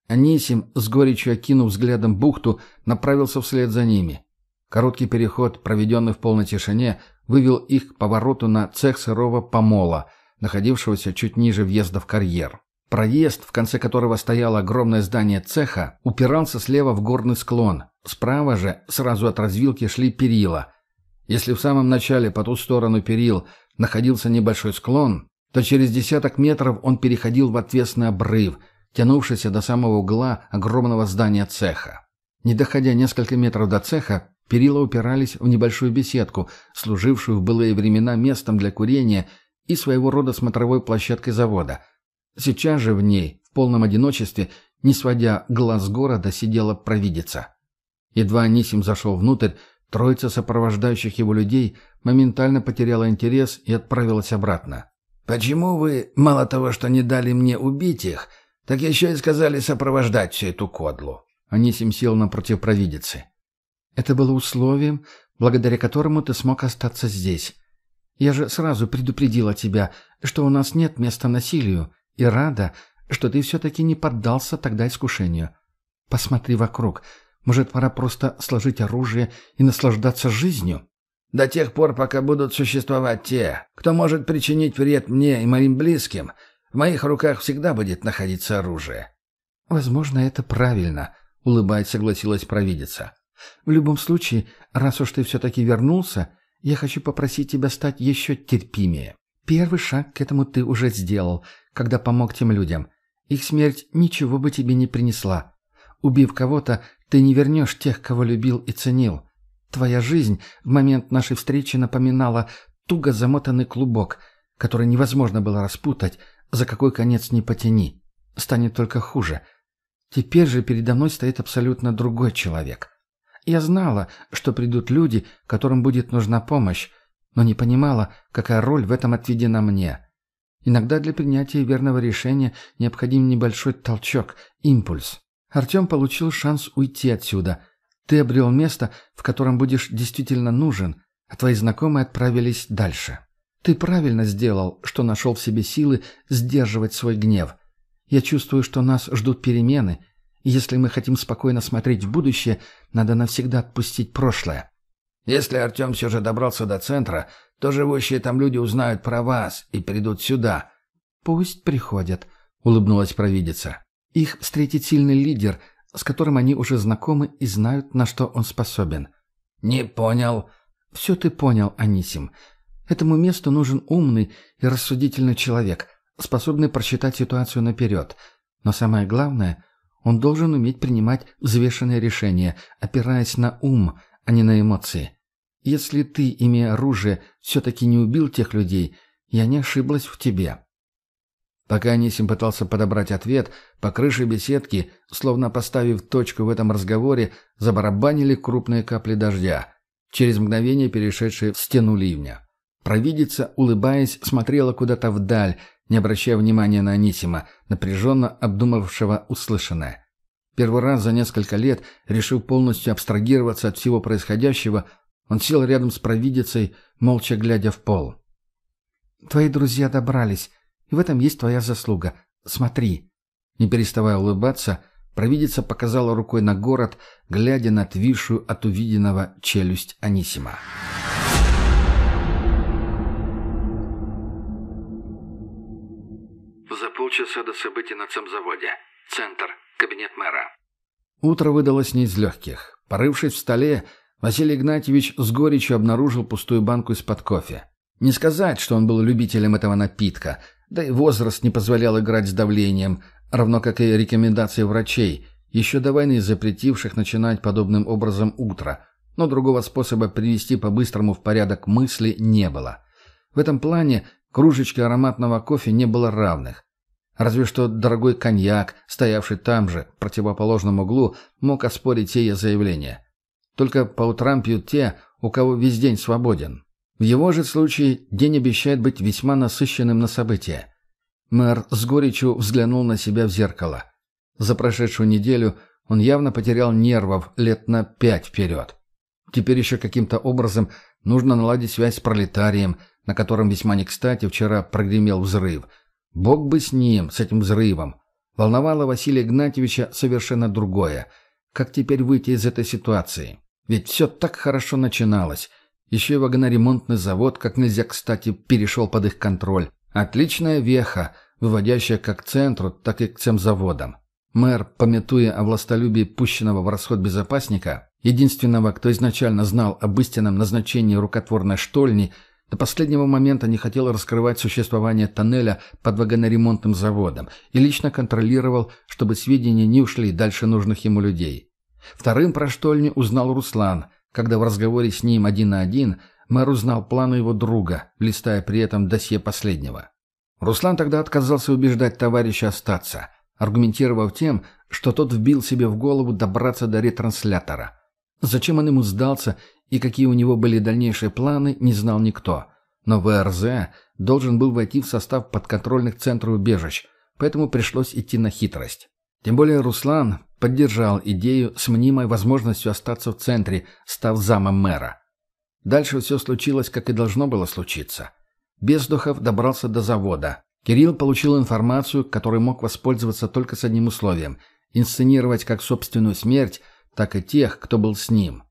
Анисим, с горечью окинув взглядом бухту, направился вслед за ними. Короткий переход, проведенный в полной тишине, вывел их к повороту на цех сырого помола, находившегося чуть ниже въезда в карьер. Проезд, в конце которого стояло огромное здание цеха, упирался слева в горный склон. Справа же, сразу от развилки, шли перила. Если в самом начале по ту сторону перил находился небольшой склон, то через десяток метров он переходил в отвесный обрыв, тянувшийся до самого угла огромного здания цеха. Не доходя несколько метров до цеха, перила упирались в небольшую беседку, служившую в былые времена местом для курения и своего рода смотровой площадкой завода – Сейчас же в ней, в полном одиночестве, не сводя глаз города, сидела провидица. Едва Анисим зашел внутрь, троица сопровождающих его людей моментально потеряла интерес и отправилась обратно. «Почему вы, мало того, что не дали мне убить их, так еще и сказали сопровождать всю эту кодлу?» Анисим сел напротив провидицы. «Это было условием, благодаря которому ты смог остаться здесь. Я же сразу предупредила тебя, что у нас нет места насилию, и рада, что ты все-таки не поддался тогда искушению. Посмотри вокруг. Может, пора просто сложить оружие и наслаждаться жизнью? До тех пор, пока будут существовать те, кто может причинить вред мне и моим близким, в моих руках всегда будет находиться оружие. Возможно, это правильно, улыбаясь, согласилась провидица. В любом случае, раз уж ты все-таки вернулся, я хочу попросить тебя стать еще терпимее. Первый шаг к этому ты уже сделал, когда помог тем людям. Их смерть ничего бы тебе не принесла. Убив кого-то, ты не вернешь тех, кого любил и ценил. Твоя жизнь в момент нашей встречи напоминала туго замотанный клубок, который невозможно было распутать, за какой конец не потяни. Станет только хуже. Теперь же передо мной стоит абсолютно другой человек. Я знала, что придут люди, которым будет нужна помощь, но не понимала, какая роль в этом отведена мне. Иногда для принятия верного решения необходим небольшой толчок, импульс. Артем получил шанс уйти отсюда. Ты обрел место, в котором будешь действительно нужен, а твои знакомые отправились дальше. Ты правильно сделал, что нашел в себе силы сдерживать свой гнев. Я чувствую, что нас ждут перемены, и если мы хотим спокойно смотреть в будущее, надо навсегда отпустить прошлое. Если Артем все же добрался до центра, то живущие там люди узнают про вас и придут сюда». «Пусть приходят», — улыбнулась провидица. «Их встретит сильный лидер, с которым они уже знакомы и знают, на что он способен. «Не понял». «Все ты понял, Анисим. Этому месту нужен умный и рассудительный человек, способный просчитать ситуацию наперед. Но самое главное, он должен уметь принимать взвешенные решения, опираясь на ум, а не на эмоции. Если ты, имея оружие, все-таки не убил тех людей, я не ошиблась в тебе». Пока Анисим пытался подобрать ответ, по крыше беседки, словно поставив точку в этом разговоре, забарабанили крупные капли дождя, через мгновение перешедшие в стену ливня. Провидица, улыбаясь, смотрела куда-то вдаль, не обращая внимания на Анисима, напряженно обдумавшего услышанное. Первый раз за несколько лет, решив полностью абстрагироваться от всего происходящего, он сел рядом с провидицей, молча глядя в пол. «Твои друзья добрались», и в этом есть твоя заслуга. Смотри». Не переставая улыбаться, провидица показала рукой на город, глядя на отвисшую от увиденного челюсть Анисима. За полчаса до событий на цемзаводе. Центр. Кабинет мэра. Утро выдалось не из легких. Порывшись в столе, Василий Игнатьевич с горечью обнаружил пустую банку из-под кофе. Не сказать, что он был любителем этого напитка – да и возраст не позволял играть с давлением, равно как и рекомендации врачей, еще до войны запретивших начинать подобным образом утро. Но другого способа привести по-быстрому в порядок мысли не было. В этом плане кружечки ароматного кофе не было равных. Разве что дорогой коньяк, стоявший там же, в противоположном углу, мог оспорить сие заявление. Только по утрам пьют те, у кого весь день свободен. В его же случае день обещает быть весьма насыщенным на события. Мэр с горечью взглянул на себя в зеркало. За прошедшую неделю он явно потерял нервов лет на пять вперед. Теперь еще каким-то образом нужно наладить связь с пролетарием, на котором весьма не кстати вчера прогремел взрыв. Бог бы с ним, с этим взрывом. Волновало Василия Игнатьевича совершенно другое. Как теперь выйти из этой ситуации? Ведь все так хорошо начиналось. Еще и вагоноремонтный завод, как нельзя кстати, перешел под их контроль. Отличная веха, выводящая как к центру, так и к цемзаводам. Мэр, пометуя о властолюбии пущенного в расход безопасника, единственного, кто изначально знал об истинном назначении рукотворной штольни, до последнего момента не хотел раскрывать существование тоннеля под вагоноремонтным заводом и лично контролировал, чтобы сведения не ушли дальше нужных ему людей. Вторым про штольню узнал Руслан – когда в разговоре с ним один на один мэр узнал планы его друга, листая при этом досье последнего. Руслан тогда отказался убеждать товарища остаться, аргументировав тем, что тот вбил себе в голову добраться до ретранслятора. Зачем он ему сдался и какие у него были дальнейшие планы, не знал никто. Но ВРЗ должен был войти в состав подконтрольных центров убежищ, поэтому пришлось идти на хитрость. Тем более Руслан поддержал идею с мнимой возможностью остаться в центре, став замом мэра. Дальше все случилось, как и должно было случиться. Бездухов добрался до завода. Кирилл получил информацию, которой мог воспользоваться только с одним условием – инсценировать как собственную смерть, так и тех, кто был с ним.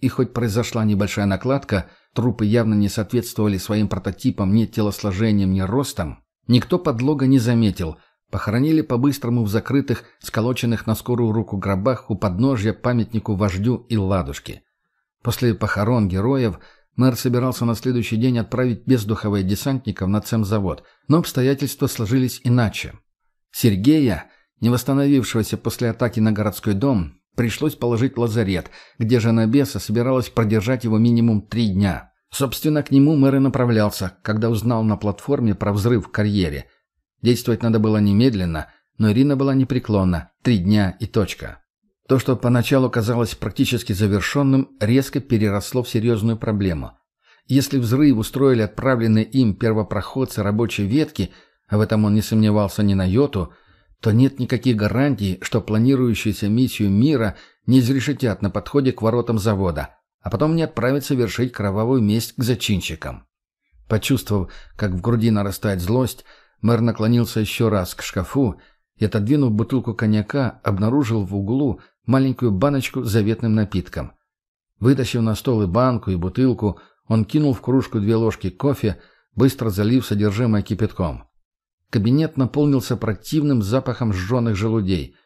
И хоть произошла небольшая накладка, трупы явно не соответствовали своим прототипам ни телосложением, ни ростом, никто подлога не заметил – Похоронили по-быстрому в закрытых, сколоченных на скорую руку гробах у подножья памятнику вождю и ладушки. После похорон героев мэр собирался на следующий день отправить бездуховые десантников на цемзавод, но обстоятельства сложились иначе. Сергея, не восстановившегося после атаки на городской дом, пришлось положить лазарет, где жена беса собиралась продержать его минимум три дня. Собственно, к нему мэр и направлялся, когда узнал на платформе про взрыв в карьере – Действовать надо было немедленно, но Ирина была непреклонна. Три дня и точка. То, что поначалу казалось практически завершенным, резко переросло в серьезную проблему. Если взрыв устроили отправленные им первопроходцы рабочей ветки, а в этом он не сомневался ни на йоту, то нет никаких гарантий, что планирующуюся миссию мира не изрешетят на подходе к воротам завода, а потом не отправят совершить кровавую месть к зачинщикам. Почувствовав, как в груди нарастает злость, Мэр наклонился еще раз к шкафу и, отодвинув бутылку коньяка, обнаружил в углу маленькую баночку с заветным напитком. Вытащив на стол и банку, и бутылку, он кинул в кружку две ложки кофе, быстро залив содержимое кипятком. Кабинет наполнился противным запахом сжженных желудей.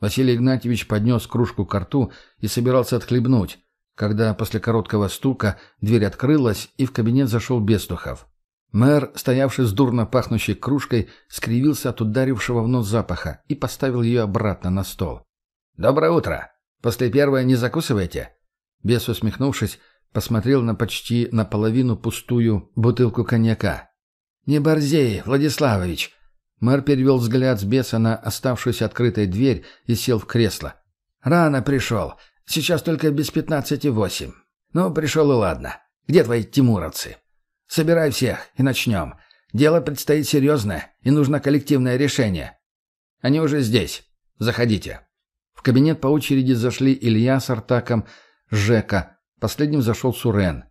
Василий Игнатьевич поднес кружку к рту и собирался отхлебнуть, когда после короткого стука дверь открылась, и в кабинет зашел Бестухов. Мэр, стоявший с дурно пахнущей кружкой, скривился от ударившего в нос запаха и поставил ее обратно на стол. «Доброе утро! После первой не закусываете?» Бес, усмехнувшись, посмотрел на почти наполовину пустую бутылку коньяка. «Не борзей, Владиславович!» Мэр перевел взгляд с беса на оставшуюся открытой дверь и сел в кресло. «Рано пришел. Сейчас только без пятнадцати восемь. Ну, пришел и ладно. Где твои тимуровцы? Собирай всех и начнем. Дело предстоит серьезное, и нужно коллективное решение. Они уже здесь. Заходите». В кабинет по очереди зашли Илья с Артаком, Жека. Последним зашел Сурен.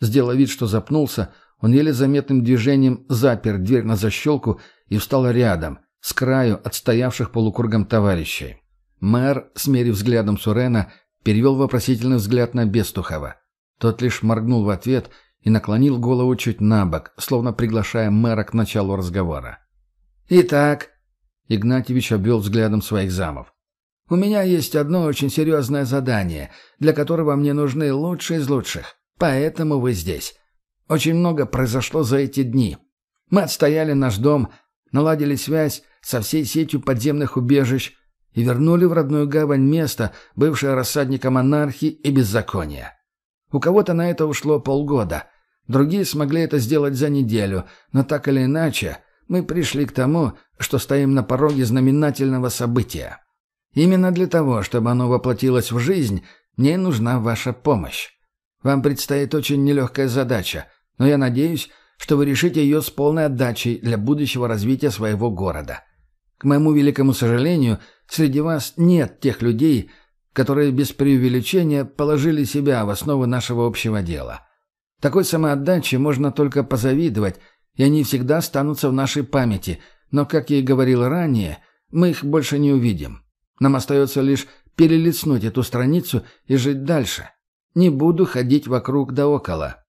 Сделав вид, что запнулся, он еле заметным движением запер дверь на защелку и встал рядом, с краю отстоявших полукругом товарищей. Мэр, смерив взглядом Сурена, перевел вопросительный взгляд на Бестухова. Тот лишь моргнул в ответ и наклонил голову чуть на бок, словно приглашая мэра к началу разговора. «Итак», — Игнатьевич обвел взглядом своих замов, «у меня есть одно очень серьезное задание, для которого мне нужны лучшие из лучших, поэтому вы здесь. Очень много произошло за эти дни. Мы отстояли наш дом, наладили связь со всей сетью подземных убежищ и вернули в родную гавань место, бывшее рассадником анархии и беззакония. У кого-то на это ушло полгода, другие смогли это сделать за неделю, но так или иначе мы пришли к тому, что стоим на пороге знаменательного события. Именно для того, чтобы оно воплотилось в жизнь, мне нужна ваша помощь. Вам предстоит очень нелегкая задача — но я надеюсь, что вы решите ее с полной отдачей для будущего развития своего города. К моему великому сожалению, среди вас нет тех людей, которые без преувеличения положили себя в основу нашего общего дела. Такой самоотдаче можно только позавидовать, и они всегда останутся в нашей памяти, но, как я и говорил ранее, мы их больше не увидим. Нам остается лишь перелистнуть эту страницу и жить дальше. Не буду ходить вокруг да около.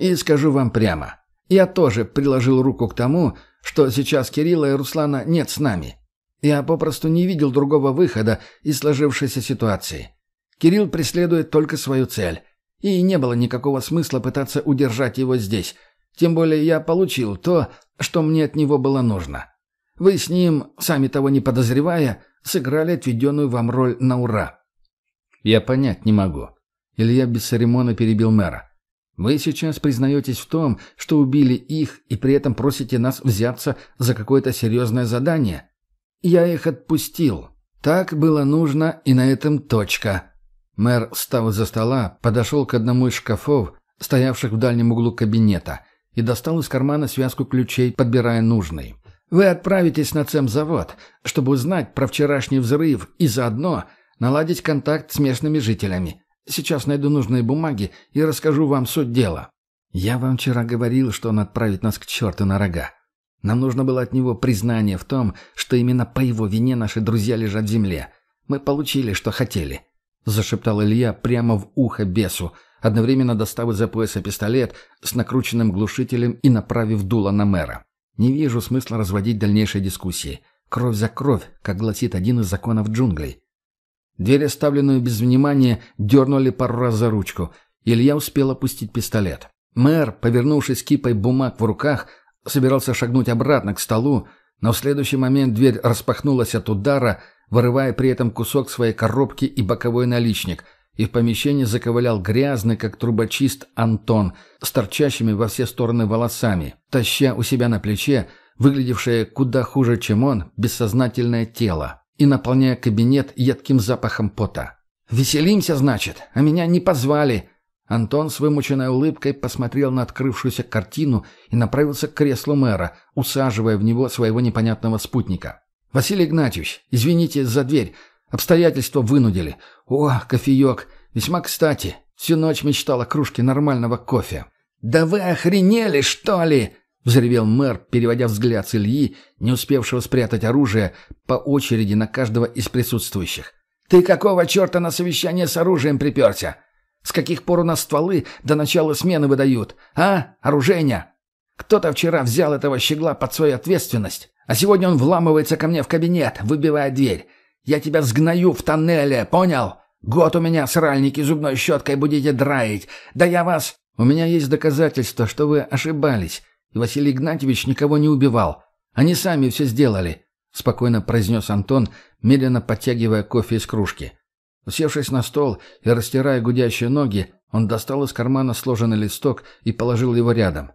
И скажу вам прямо, я тоже приложил руку к тому, что сейчас Кирилла и Руслана нет с нами. Я попросту не видел другого выхода из сложившейся ситуации. Кирилл преследует только свою цель, и не было никакого смысла пытаться удержать его здесь. Тем более я получил то, что мне от него было нужно. Вы с ним, сами того не подозревая, сыграли отведенную вам роль на ура. Я понять не могу. Илья без церемона перебил мэра. Вы сейчас признаетесь в том, что убили их, и при этом просите нас взяться за какое-то серьезное задание. Я их отпустил. Так было нужно, и на этом точка. Мэр, встав за стола, подошел к одному из шкафов, стоявших в дальнем углу кабинета, и достал из кармана связку ключей, подбирая нужный. Вы отправитесь на цемзавод, чтобы узнать про вчерашний взрыв и заодно наладить контакт с местными жителями. Сейчас найду нужные бумаги и расскажу вам суть дела. Я вам вчера говорил, что он отправит нас к черту на рога. Нам нужно было от него признание в том, что именно по его вине наши друзья лежат в земле. Мы получили, что хотели», — зашептал Илья прямо в ухо бесу, одновременно достав из-за пояса пистолет с накрученным глушителем и направив дуло на мэра. «Не вижу смысла разводить дальнейшие дискуссии. Кровь за кровь, как гласит один из законов джунглей. Дверь, оставленную без внимания, дернули пару раз за ручку. Илья успел опустить пистолет. Мэр, повернувшись кипой бумаг в руках, собирался шагнуть обратно к столу, но в следующий момент дверь распахнулась от удара, вырывая при этом кусок своей коробки и боковой наличник, и в помещении заковылял грязный, как трубочист, Антон, с торчащими во все стороны волосами, таща у себя на плече, выглядевшее куда хуже, чем он, бессознательное тело и наполняя кабинет едким запахом пота. «Веселимся, значит, а меня не позвали!» Антон с вымученной улыбкой посмотрел на открывшуюся картину и направился к креслу мэра, усаживая в него своего непонятного спутника. «Василий Игнатьевич, извините за дверь. Обстоятельства вынудили. О, кофеек. Весьма кстати. Всю ночь мечтал о кружке нормального кофе». «Да вы охренели, что ли?» — взревел мэр, переводя взгляд с Ильи, не успевшего спрятать оружие, по очереди на каждого из присутствующих. «Ты какого черта на совещание с оружием приперся? С каких пор у нас стволы до начала смены выдают? А, оружейня? Кто-то вчера взял этого щегла под свою ответственность, а сегодня он вламывается ко мне в кабинет, выбивая дверь. Я тебя сгною в тоннеле, понял? Год у меня сральники зубной щеткой будете драить. Да я вас...» «У меня есть доказательства, что вы ошибались, и Василий Игнатьевич никого не убивал. Они сами все сделали», — спокойно произнес Антон, медленно подтягивая кофе из кружки. Усевшись на стол и растирая гудящие ноги, он достал из кармана сложенный листок и положил его рядом.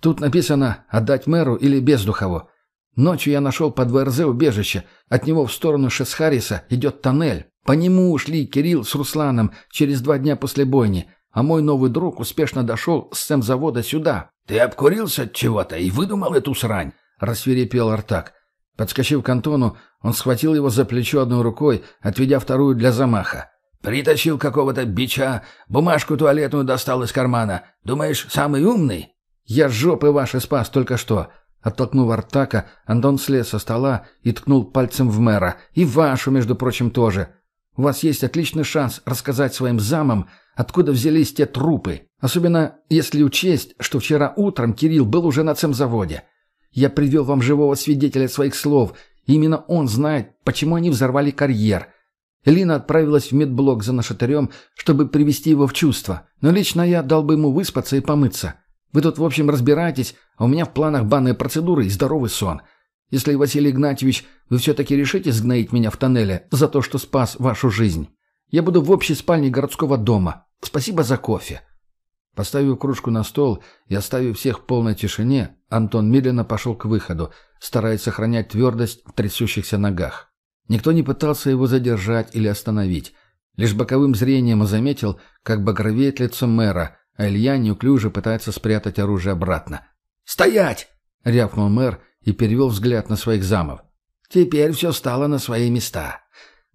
«Тут написано «отдать мэру» или «бездухову». Ночью я нашел под ВРЗ убежище. От него в сторону Шесхариса идет тоннель. По нему ушли Кирилл с Русланом через два дня после бойни, а мой новый друг успешно дошел с завода сюда. «Ты обкурился от чего-то и выдумал эту срань?» — рассверепел Артак. Подскочив к Антону, он схватил его за плечо одной рукой, отведя вторую для замаха. «Притащил какого-то бича, бумажку туалетную достал из кармана. Думаешь, самый умный?» «Я жопы ваши спас только что!» Оттолкнув Артака, Антон слез со стола и ткнул пальцем в мэра. «И вашу, между прочим, тоже. У вас есть отличный шанс рассказать своим замам, откуда взялись те трупы. Особенно если учесть, что вчера утром Кирилл был уже на цемзаводе. Я привел вам живого свидетеля своих слов, и именно он знает, почему они взорвали карьер. Элина отправилась в медблок за нашатырем, чтобы привести его в чувство. Но лично я дал бы ему выспаться и помыться. Вы тут, в общем, разбираетесь, а у меня в планах банные процедуры и здоровый сон. Если, Василий Игнатьевич, вы все-таки решите сгноить меня в тоннеле за то, что спас вашу жизнь, я буду в общей спальне городского дома. Спасибо за кофе». Поставив кружку на стол и оставив всех в полной тишине, Антон медленно пошел к выходу, стараясь сохранять твердость в трясущихся ногах. Никто не пытался его задержать или остановить. Лишь боковым зрением заметил, как багровеет лицо мэра, а Илья неуклюже пытается спрятать оружие обратно. «Стоять!» — рявкнул мэр и перевел взгляд на своих замов. «Теперь все стало на свои места.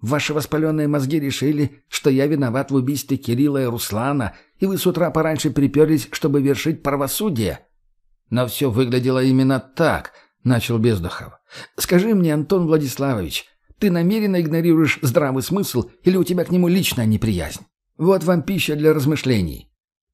Ваши воспаленные мозги решили, что я виноват в убийстве Кирилла и Руслана, и вы с утра пораньше приперлись, чтобы вершить правосудие». «Но все выглядело именно так», — начал Бездухов. «Скажи мне, Антон Владиславович, ты намеренно игнорируешь здравый смысл или у тебя к нему личная неприязнь? Вот вам пища для размышлений.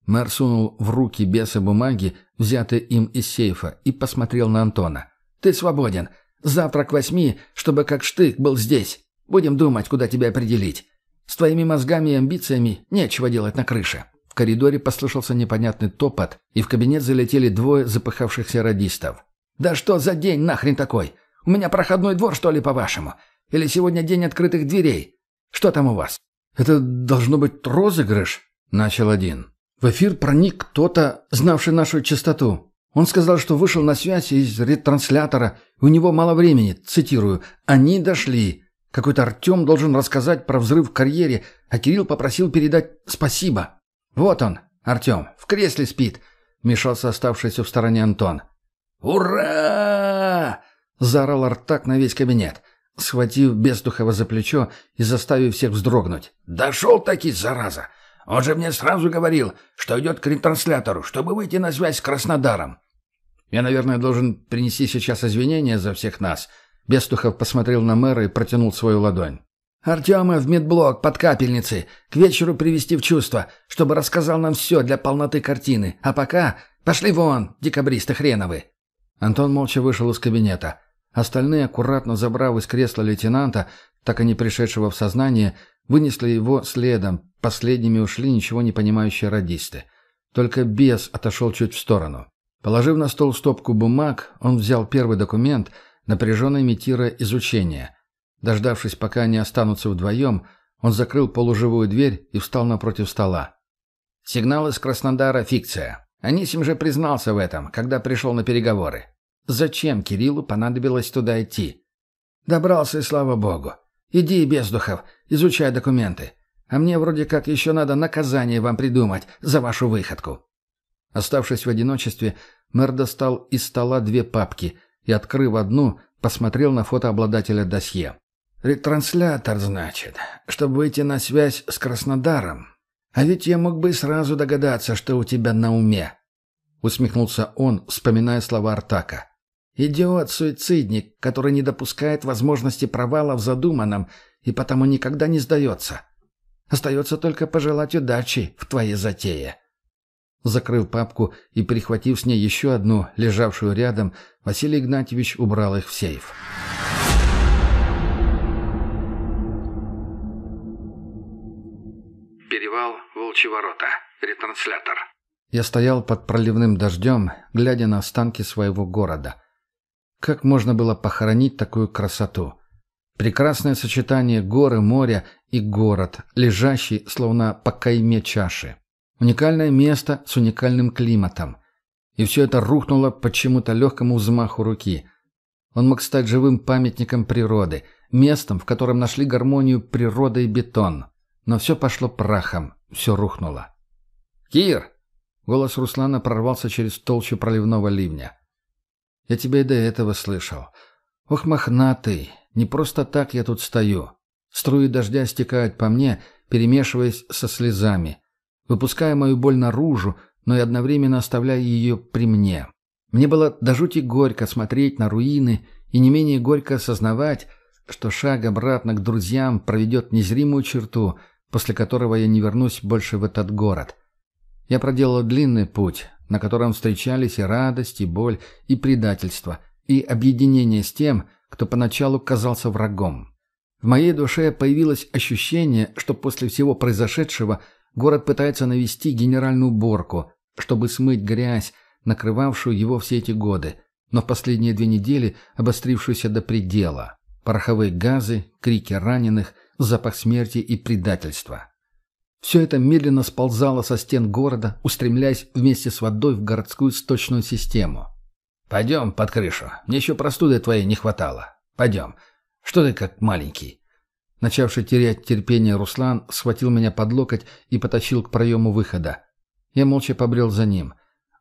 Мэр сунул в руки беса бумаги, взятые им из сейфа, и посмотрел на Антона. «Ты свободен. Завтра к восьми, чтобы как штык был здесь. Будем думать, куда тебя определить. С твоими мозгами и амбициями нечего делать на крыше». В коридоре послышался непонятный топот, и в кабинет залетели двое запыхавшихся радистов. «Да что за день нахрен такой? У меня проходной двор, что ли, по-вашему? Или сегодня день открытых дверей? Что там у вас?» «Это должно быть розыгрыш», — начал один. В эфир проник кто-то, знавший нашу частоту. Он сказал, что вышел на связь из ретранслятора, у него мало времени, цитирую, «они дошли». Какой-то Артем должен рассказать про взрыв в карьере, а Кирилл попросил передать спасибо. «Вот он, Артем, в кресле спит», — вмешался оставшийся в стороне Антон. «Ура!» — заорал Артак на весь кабинет, схватив Бестухова за плечо и заставив всех вздрогнуть. «Дошел таки, зараза! Он же мне сразу говорил, что идет к ретранслятору, чтобы выйти на связь с Краснодаром. Я, наверное, должен принести сейчас извинения за всех нас. Бестухов посмотрел на мэра и протянул свою ладонь. Артема в медблок под капельницей. К вечеру привести в чувство, чтобы рассказал нам все для полноты картины. А пока пошли вон, декабристы хреновы. Антон молча вышел из кабинета. Остальные, аккуратно забрав из кресла лейтенанта, так и не пришедшего в сознание, вынесли его следом, Последними ушли ничего не понимающие радисты. Только бес отошел чуть в сторону. Положив на стол стопку бумаг, он взял первый документ, напряженно имитируя изучение. Дождавшись, пока они останутся вдвоем, он закрыл полуживую дверь и встал напротив стола. «Сигнал из Краснодара – фикция. Анисим же признался в этом, когда пришел на переговоры. Зачем Кириллу понадобилось туда идти? Добрался, и слава богу. Иди, Бездухов, изучай документы. А мне вроде как еще надо наказание вам придумать за вашу выходку». Оставшись в одиночестве, мэр достал из стола две папки и, открыв одну, посмотрел на фото обладателя досье. «Ретранслятор, значит, чтобы выйти на связь с Краснодаром. А ведь я мог бы сразу догадаться, что у тебя на уме», — усмехнулся он, вспоминая слова Артака. «Идиот-суицидник, который не допускает возможности провала в задуманном и потому никогда не сдается. Остается только пожелать удачи в твоей затее». Закрыв папку и прихватив с ней еще одну, лежавшую рядом, Василий Игнатьевич убрал их в сейф. Перевал Волчьи ворота. Ретранслятор. Я стоял под проливным дождем, глядя на останки своего города. Как можно было похоронить такую красоту? Прекрасное сочетание горы, моря и город, лежащий словно по кайме чаши. Уникальное место с уникальным климатом. И все это рухнуло почему-то легкому взмаху руки. Он мог стать живым памятником природы, местом, в котором нашли гармонию природа и бетон. Но все пошло прахом, все рухнуло. «Кир!» — голос Руслана прорвался через толщу проливного ливня. «Я тебя и до этого слышал. Ох, мохнатый, не просто так я тут стою. Струи дождя стекают по мне, перемешиваясь со слезами, выпуская мою боль наружу, но и одновременно оставляя ее при мне. Мне было до жути горько смотреть на руины и не менее горько осознавать, что шаг обратно к друзьям проведет незримую черту, после которого я не вернусь больше в этот город. Я проделал длинный путь, на котором встречались и радость, и боль, и предательство, и объединение с тем, кто поначалу казался врагом. В моей душе появилось ощущение, что после всего произошедшего город пытается навести генеральную уборку, чтобы смыть грязь, накрывавшую его все эти годы, но в последние две недели обострившуюся до предела. Пороховые газы, крики раненых, запах смерти и предательства. Все это медленно сползало со стен города, устремляясь вместе с водой в городскую сточную систему. «Пойдем под крышу. Мне еще простуды твоей не хватало. Пойдем. Что ты как маленький?» Начавший терять терпение Руслан схватил меня под локоть и потащил к проему выхода. Я молча побрел за ним.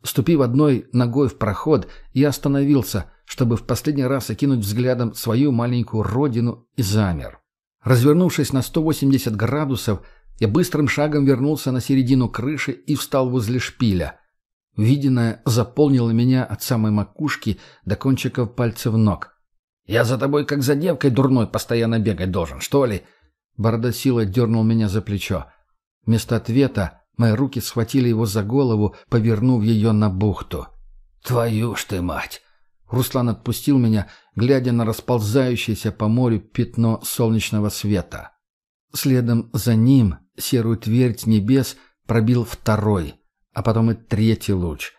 Ступив одной ногой в проход, я остановился, чтобы в последний раз окинуть взглядом свою маленькую родину и замер. Развернувшись на 180 градусов, я быстрым шагом вернулся на середину крыши и встал возле шпиля. Виденное заполнило меня от самой макушки до кончиков пальцев ног. «Я за тобой, как за девкой дурной, постоянно бегать должен, что ли?» Борода дернул меня за плечо. Вместо ответа мои руки схватили его за голову, повернув ее на бухту. «Твою ж ты мать!» Руслан отпустил меня, глядя на расползающееся по морю пятно солнечного света. Следом за ним серую твердь небес пробил второй — а потом и третий луч.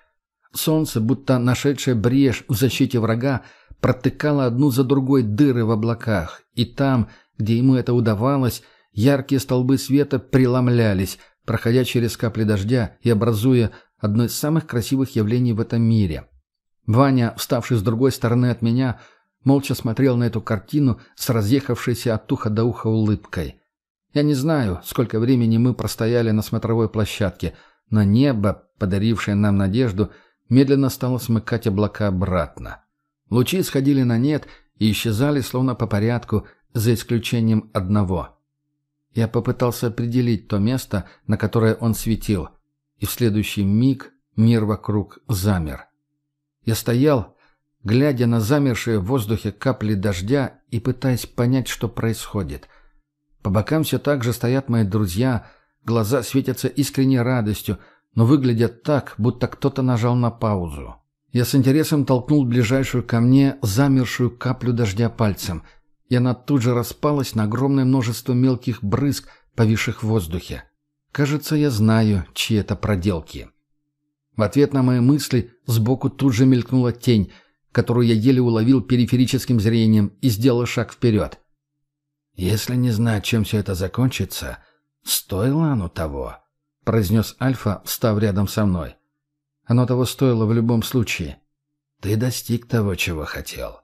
Солнце, будто нашедшее брешь в защите врага, протыкало одну за другой дыры в облаках, и там, где ему это удавалось, яркие столбы света преломлялись, проходя через капли дождя и образуя одно из самых красивых явлений в этом мире. Ваня, вставший с другой стороны от меня, молча смотрел на эту картину с разъехавшейся от уха до уха улыбкой. Я не знаю, сколько времени мы простояли на смотровой площадке — но небо, подарившее нам надежду, медленно стало смыкать облака обратно. Лучи сходили на нет и исчезали словно по порядку, за исключением одного. Я попытался определить то место, на которое он светил, и в следующий миг мир вокруг замер. Я стоял, глядя на замершие в воздухе капли дождя и пытаясь понять, что происходит. По бокам все так же стоят мои друзья — Глаза светятся искренней радостью, но выглядят так, будто кто-то нажал на паузу. Я с интересом толкнул ближайшую ко мне замершую каплю дождя пальцем, и она тут же распалась на огромное множество мелких брызг, повисших в воздухе. Кажется, я знаю, чьи это проделки. В ответ на мои мысли сбоку тут же мелькнула тень, которую я еле уловил периферическим зрением и сделал шаг вперед. Если не знать, чем все это закончится, «Стоило оно того», — произнес Альфа, встав рядом со мной. «Оно того стоило в любом случае. Ты достиг того, чего хотел.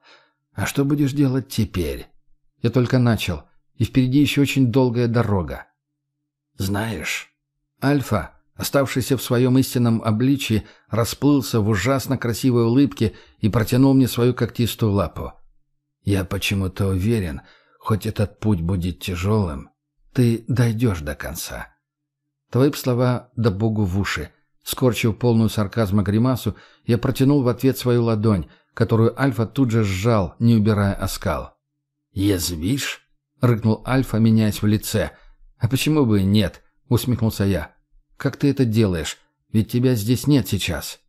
А что будешь делать теперь?» «Я только начал, и впереди еще очень долгая дорога». «Знаешь...» Альфа, оставшийся в своем истинном обличии, расплылся в ужасно красивой улыбке и протянул мне свою когтистую лапу. «Я почему-то уверен, хоть этот путь будет тяжелым, ты дойдешь до конца. Твои слова да богу в уши. Скорчив полную сарказма гримасу, я протянул в ответ свою ладонь, которую Альфа тут же сжал, не убирая оскал. «Язвишь?» — рыкнул Альфа, меняясь в лице. «А почему бы и нет?» — усмехнулся я. «Как ты это делаешь? Ведь тебя здесь нет сейчас».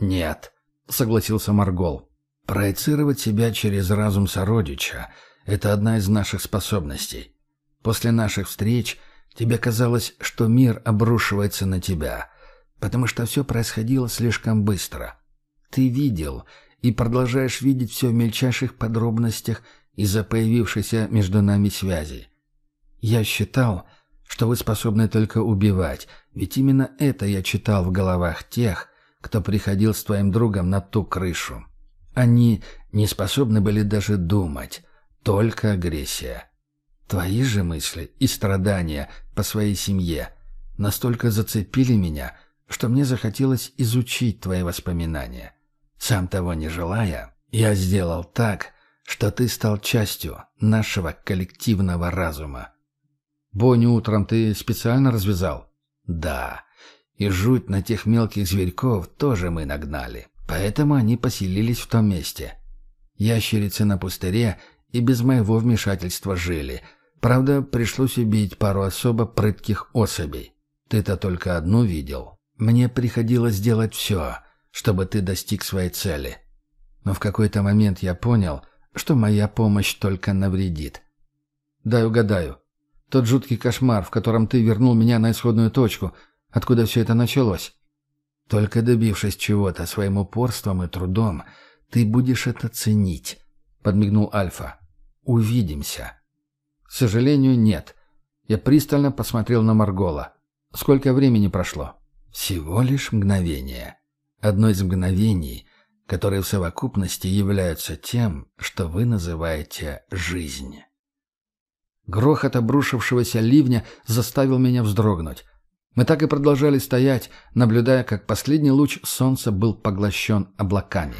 «Нет», — согласился Маргол. «Проецировать себя через разум сородича — это одна из наших способностей. После наших встреч Тебе казалось, что мир обрушивается на тебя, потому что все происходило слишком быстро. Ты видел и продолжаешь видеть все в мельчайших подробностях из-за появившейся между нами связи. Я считал, что вы способны только убивать, ведь именно это я читал в головах тех, кто приходил с твоим другом на ту крышу. Они не способны были даже думать, только агрессия. Твои же мысли и страдания по своей семье настолько зацепили меня, что мне захотелось изучить твои воспоминания. Сам того не желая, я сделал так, что ты стал частью нашего коллективного разума. Боню утром ты специально развязал? Да. И жуть на тех мелких зверьков тоже мы нагнали. Поэтому они поселились в том месте. Ящерицы на пустыре и без моего вмешательства жили. Правда, пришлось убить пару особо прытких особей. Ты-то только одну видел. Мне приходилось делать все, чтобы ты достиг своей цели. Но в какой-то момент я понял, что моя помощь только навредит. Дай угадаю. Тот жуткий кошмар, в котором ты вернул меня на исходную точку, откуда все это началось. Только добившись чего-то своим упорством и трудом, ты будешь это ценить, — подмигнул Альфа. Увидимся. К сожалению, нет. Я пристально посмотрел на Маргола. Сколько времени прошло? Всего лишь мгновение. Одно из мгновений, которые в совокупности являются тем, что вы называете жизнь. Грохот обрушившегося ливня заставил меня вздрогнуть. Мы так и продолжали стоять, наблюдая, как последний луч солнца был поглощен облаками.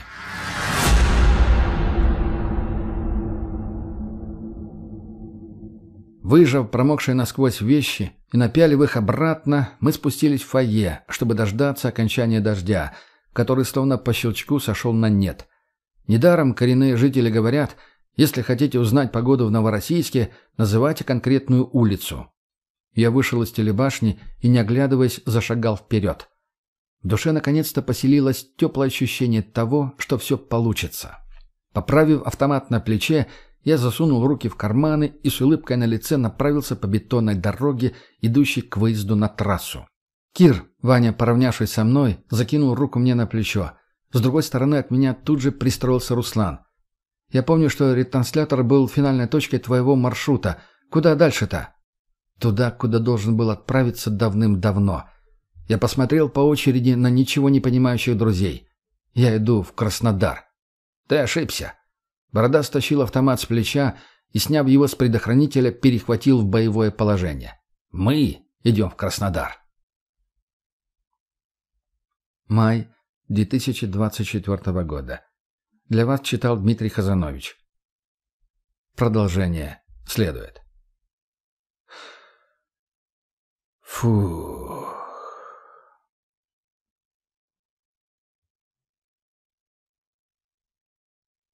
Выжав промокшие насквозь вещи и напялив их обратно, мы спустились в фойе, чтобы дождаться окончания дождя, который словно по щелчку сошел на нет. Недаром коренные жители говорят, если хотите узнать погоду в Новороссийске, называйте конкретную улицу. Я вышел из телебашни и, не оглядываясь, зашагал вперед. В душе наконец-то поселилось теплое ощущение того, что все получится. Поправив автомат на плече, я засунул руки в карманы и с улыбкой на лице направился по бетонной дороге, идущей к выезду на трассу. «Кир!» — Ваня, поравнявшись со мной, закинул руку мне на плечо. С другой стороны от меня тут же пристроился Руслан. «Я помню, что ретранслятор был финальной точкой твоего маршрута. Куда дальше-то?» Туда, куда должен был отправиться давным-давно. Я посмотрел по очереди на ничего не понимающих друзей. Я иду в Краснодар. Ты ошибся. Борода стащил автомат с плеча и, сняв его с предохранителя, перехватил в боевое положение. Мы идем в Краснодар. Май 2024 года. Для вас читал Дмитрий Хазанович. Продолжение следует. Фу.